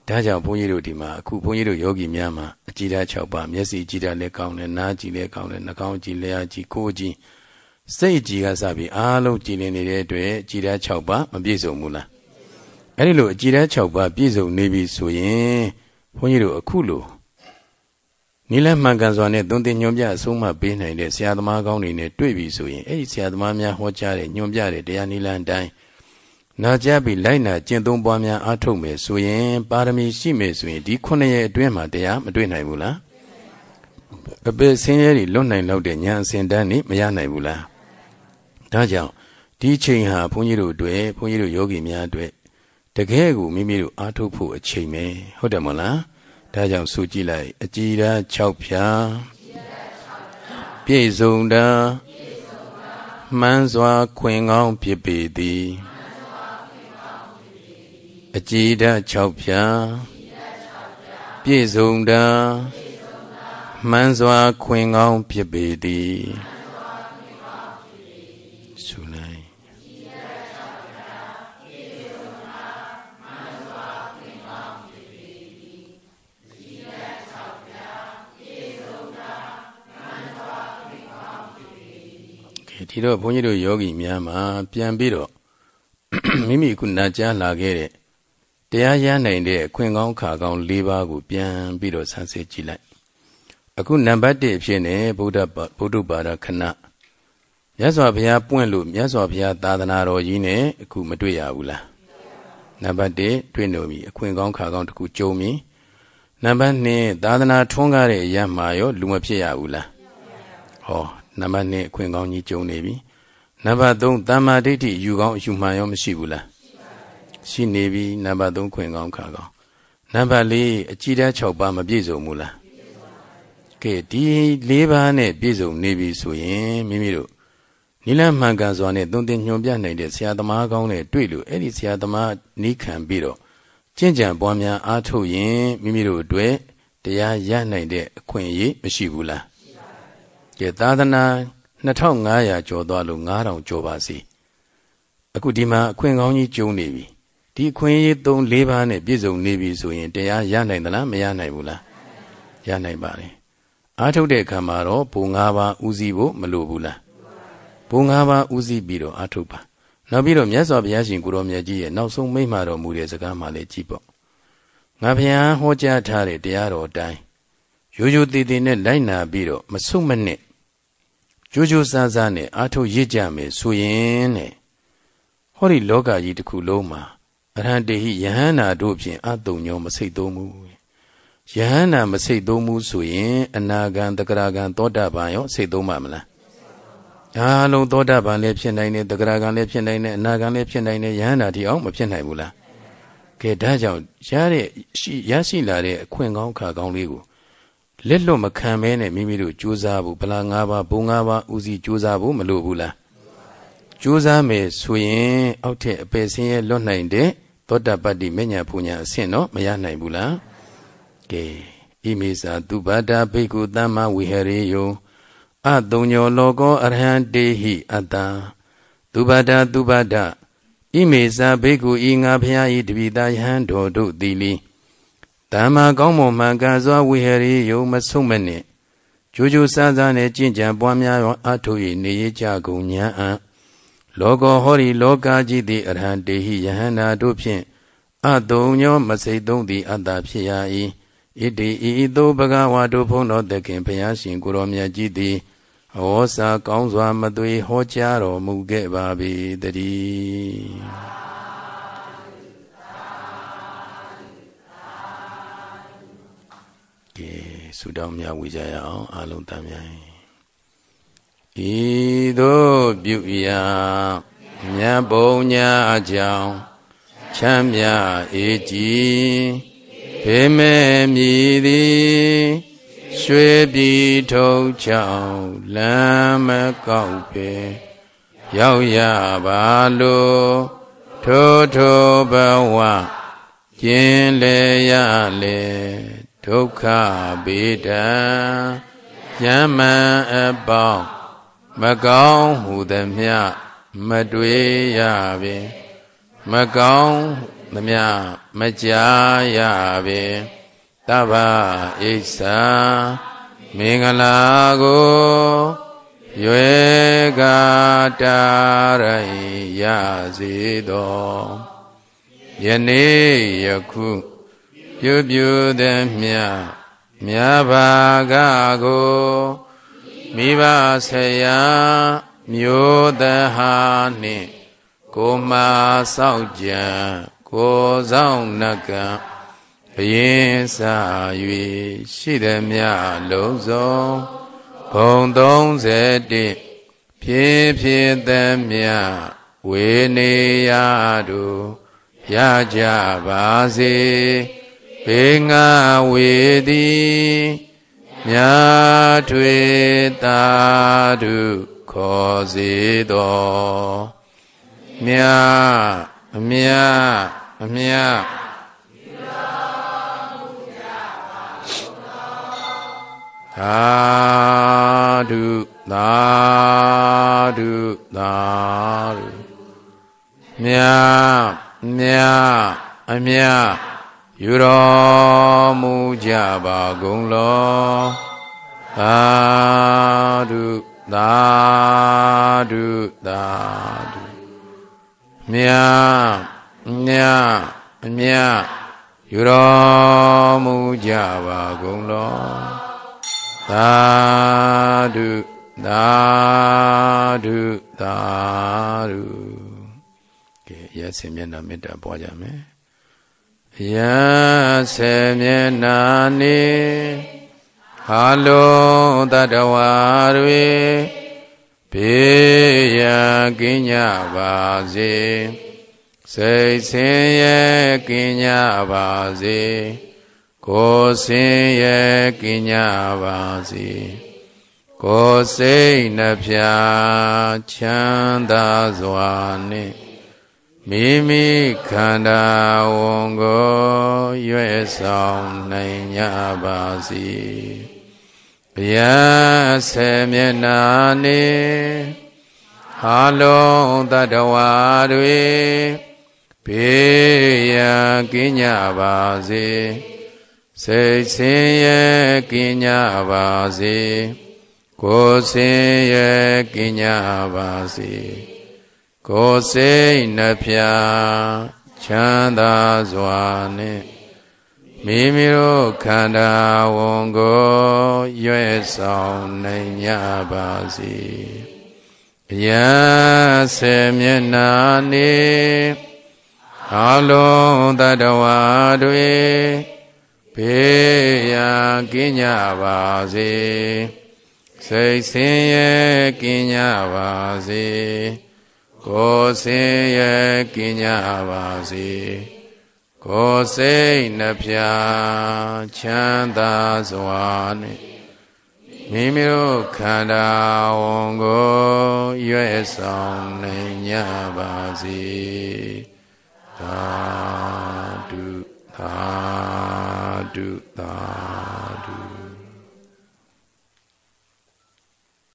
ဒါကြောင့်ဘုန်းကြီးတို့ဒီမှာအခုဘုန်းကြီးတို့ယောဂီများမှာအကြည်ဓာတ်6ပါးမျက်စိကြည်ဓာတ်လည်းကောင်းတယ်နားကြည်လည်းကောင်းတယ်နှာခေါင်းကြည်လျှာကြည်ကိုယ်ကြည်စိတ်ကြည်ကစပြီးအားလုံးကြည်လင်နေတဲ့အတွက်ကြည်ဓာတ်6ပါးမပြည့်စုံဘူးလားအဲ့ဒီလိုအကြည်ဓာတ်6ပါးပြည့်စုံနေပြီဆိုရင်ဘုန်းကြီးတို့အခုလို နိလမှန်ကန်စွာနဲ့သွန်သင်ညွန်ပြအဆုံးမပေးနိုင်တဲ့ဆရာသမားကောင်းတွေနဲ့တွေ့ပြီဆိုရင်အဲ့ဒီဆရာသမားများဟောကြားတဲ့ညွန်ပြတဲ့တရားနိလန်တိုင်းနာကြားပြီးလိုက်နာကျင့်သုံးပွားများအားထုတ်မယ်ဆိုရင် ပါရမီရှိမယ်ဆိုရင်ဒီခုနှစ်ရက်အတွင်းမှာတရားမတွေ့နိုင်ဘူးလားအပေဆင်းရဲတွေလွတ်နိုင်လောက်တဲ့ဉာဏ်အစဉ်တန်းနေမရနိုင်ဘူးလားဒါကြောင့်ဒီချိန်ဟာဘုန်းကြီးတို့အတွက်ဘုန်းကြီးတို့ယောဂီများအတွက်တကယ်ကိုမိမိတို့အားထုတ်ဖို့အချိန်ပဲဟုတ်တယ်မဟုတ်လား ဒါကြောင့်ဆိုကြည့်လိုက်အကြည်ဓာ6ဖြာပြည့်စုံတာမှန်းစွာခွင်ကောင်းဖြစ်ပေသည်အကြည်ဓာတ်6ဖြာပြည့်စုံတာမှန်စွာခွင်ကောင်းဖြစ်ပေသည် ဒီတော့ဘုန်းကြီးတို့ယောဂီများမှာပြန်ပြီးတော့မိမိခုနာကြားလာခဲ့တဲ့တရားရနိုင်တဲ့အခွင့်ကောင်းခါကောင်း၄ပါးကိုပြန်ပြီးတော့ဆန်းစစ်ကြည့်လိုက်အခုနံပါတ်1ဖြစ်နေဗုဒ္ဓဗုဒ္ဓဘာသာခဏမြတ်စွာဘုရားပွင့်လို့မြတ်စွာဘုရားသာသနာတော်ကြီးနဲ့အခုမတွေ့ရဘူးလားနံပါတ်1တွေ့လို့ပြီအခွင့်ကောင်းခါကောင်းတစ်ခုကြုံပြီနံပါတ်2သာသနာထွန်းကားတဲ့အရာမှာရောလူမဖြစ်ရဘူးလားဟော နံပါတ်2အခွင့်ကောင်းကြီးကြုံနေပြီနံပါတ်3တမ္မာဒိဋ္ဌိယူကောင်းအယူမှန်ရောမရှိဘူးလားရှိနေပြီနံပါတ်3ခွင့်ကောင်းခါကောင်းနံပါတ်4အကြည်ဓာတ်6ပါးမပြည့်စုံဘူးလားကဲဒီ၄ပါးနဲ့ပြည့်စုံနေပြီဆိုရင်မိမိတို့နိလမှန်ကန်စွာနဲ့သုံးသင်ညွှန်ပြနိုင်တဲ့ဆရာသမားကောင်းနဲ့တွေ့လို့အဲ့ဒီဆရာသမားနီးခံပြီးတော့ကျင့်ကြံပွားများအားထုတ်ရင်မိမိတို့အတွက်တရားရနိုင်တဲ့အခွင့်အရေးမရှိဘူးလား ကဲသာသနာ2500ကျော်သွားလို့9000ကျော်ပါစီအခုဒီမှာအခွင့်ကောင်းကြီးကျုံနေပြီဒီအခွင့်အရေး3 4ပါးနဲ့ပြည့်စုံနေပြီဆိုရင်တရားရနိုင်သလားမရနိုင်ဘူးလားရနိုင်ပါလေအားထုတ်တဲ့အခါမှာတော့ဘုံ၅ပါးဥစည်းဖို့မလိုဘူးလားဘုံ၅ပါးဥစည်းပြီးတော့အားထုတ်ပါနောက်ပြီးတော့မြတ်စွာဘုရားရှင်ကိုရောမြတ်ကြီးရဲ့နောက်ဆုံးမိန့်မှာတော်မူတဲ့စကားမှလည်းကြည့်ပေါ့ငါဘုရားဟောကြားထားတဲ့တရားတော်အတိုင်းရိုးရိုးတည်တည်နဲ့လိုက်နာပြီးတော့မဆုတ်မနစ် ကြိုးကြိုးစားစားနဲ့အားထုတ်ရစ်ကြမယ်ဆိုရင်တဲ့ဟောဒီလောကကြီးတစ်ခုလုံးမှာအရဟံတေဟိယဟန္တာတို့ဖြင့်အတုံညောမစိတ်သုံးမှုယဟန္တာမစိတ်သုံးမှုဆိုရင် အနာဂံတဂရဂံသောတာပန်ရောစိတ်သုံးပါမလားအားလုံးသောတာပန်လည်းဖြစ်နိုင်တယ်တဂရဂံလည်းဖြစ်နိုင်တယ်အနာဂံလည်းဖြစ်နိုင်တယ်ယဟန္တာဒီအောင်မဖြစ်နိုင်ဘူးလားကဲဒါကြောင့်ရတဲ့ရရှိလာတဲ့အခွင့်ကောင်းခါကောင်းလေးကို လက်လွတ်မခံမဲနဲ့မိမိတို့ကြိုးစားဖို့ဗလာ၅ပါးဘုံ၅ပါးဦးစီးကြိုးစားဖို့မလိုဘူးလားကြိုးစားမယ်ဆိုရင်အောက်ထက်အပယ်ဆင်းရဲလွတ်နိုင်တဲ့သောတာပတ္တိမညာပူညာအဆင့်တော့မရနိုင်ဘူးလားကဲဣမေသာသူဘာတာဘိက္ခုသမ္မာဝိဟရေယောအတုံညောလောကောအရဟံတေဟိအတ္တသူဘာတာသူဘာတာဣမေသာဘိက္ခုဤငါဖျားဤတပိတာယဟန်တော်တို့သည်လီ တမ္မာကောင်းမွန်မှန်ကန်စွာဝိဟရေယောမဆုံးမနှင့်ကြိုးကြိုးစားစားနဲ့ကြင်ကြံပွားများရောအထု၏နေရကြကုန်ညာအံ့လောကောဟောဒီလောကကြီးသည်အရဟံတေဟိယဟန္တာတို့ဖြင့်အတုံညောမစိတ်သုံးသည်အတ္တဖြစ်ရ၏ဣတိဤသို့ဘဂဝါတို့ဖုံးတော်သခင်ဘုရားရှင်ကိုရောမြတ်ကြီးသည်ဟောစာကောင်းစွာမသွေဟောကြားတော်မူခဲ့ပါပေတည်း ဆုတောင်းမြဝေကြရအောင်အလုံးတမ်းမြိုင်ဤသို့ပြုရာမြတ်ဘုံညာအကြောင်းချမ်းမြအေးကြည်ဖေမဲ့မြည်သည်ရွှေပြည်ထုံချောင်းလမ်းမကောက်ပေရောက်ရပါလို့ထိုထိုဘဝကျင်လေရလေ ဒုက္ခပေတံယမံအပေါင်းမကောင်းဟုသမျှမတွေ့ရပေမကောင်းသမျှမကြားရပေတဗ္ဗဣစ္ဆာမင်္ဂလာကိုရွယ်ကာတာရရစေသောယနေ့ယခု ပြုပြုသည်မြမြဘာကကိုမိဘဆရာမျိုးသဟာနှင့်ကိုမာဆောက်ကြံကိုဆောင်နကံဘယင်းစာ၍ရှိသည်မြလုံးစုံဘုံ31ဖြည့်ဖြည့်သည်မြဝေနေရတို့ရကြပါစေ ဘေငါဝေသည်မြာထွေတာဓုခေါ်စေတော်မြာအမြအမြတ်သာဓုသာဓုသာဓုမြတ်မြတ်အမြတ် ယူတော်မူကြပါကုန်လောသာဓုသာဓုသာဓုမြတ်မြတ်အမြတ်ယူတော်မူကြပါကုန်လောသာဓုသာဓုသာဓုကဲရစေမျက်နှာမေတ္တာပွားကြမယ် ရစေမျက်နှာနေဟာလုံးတတဝါတွေဘေးရန်ကင်းကြပါစေစိတ်ဆင်းရဲကင်းကြပါစေကိုယ်ဆင်းရဲကင်းကြပါစေကိုယ်စိတ်နှဖျားချမ်းသာစွာနှင့် မိမိခန္ဓာဝန်ကိုရွယ်ဆောင်နိုင်ကြပါစေဘုရားဆေမျက်နာနေဟာလုံးတတဝါတွေဘေးရန်ကင်းကြပါစေစိတ်ဆင်းရဲကင်းကြပါစေကိုယ်ဆင်းရဲကင်းကြပါစေ ကိုယ်စိတ်နှဖျားချမ်းသာစွာနဲ့မိမိတို့ခန္ဓာဝန်ကိုရွယ်ဆောင်နိုင်ကြပါစေအယံဆေမျက်နာနေအလုံးတတဝါတွေဘေးရာကင်းကြပါစေစိတ်ဆင်းရဲကင်းကြပါစေ ကိုယ်ဆင်းရဲကင်းကြပါစေကိုယ်စိတ်နှဖျားချမ်းသာစွာနဲ့မိမိတို့ခန္ဓာဝန်ကိုရွယ်ဆောင်နိုင်ကြပါစေသာဓုသာဓုသာဓု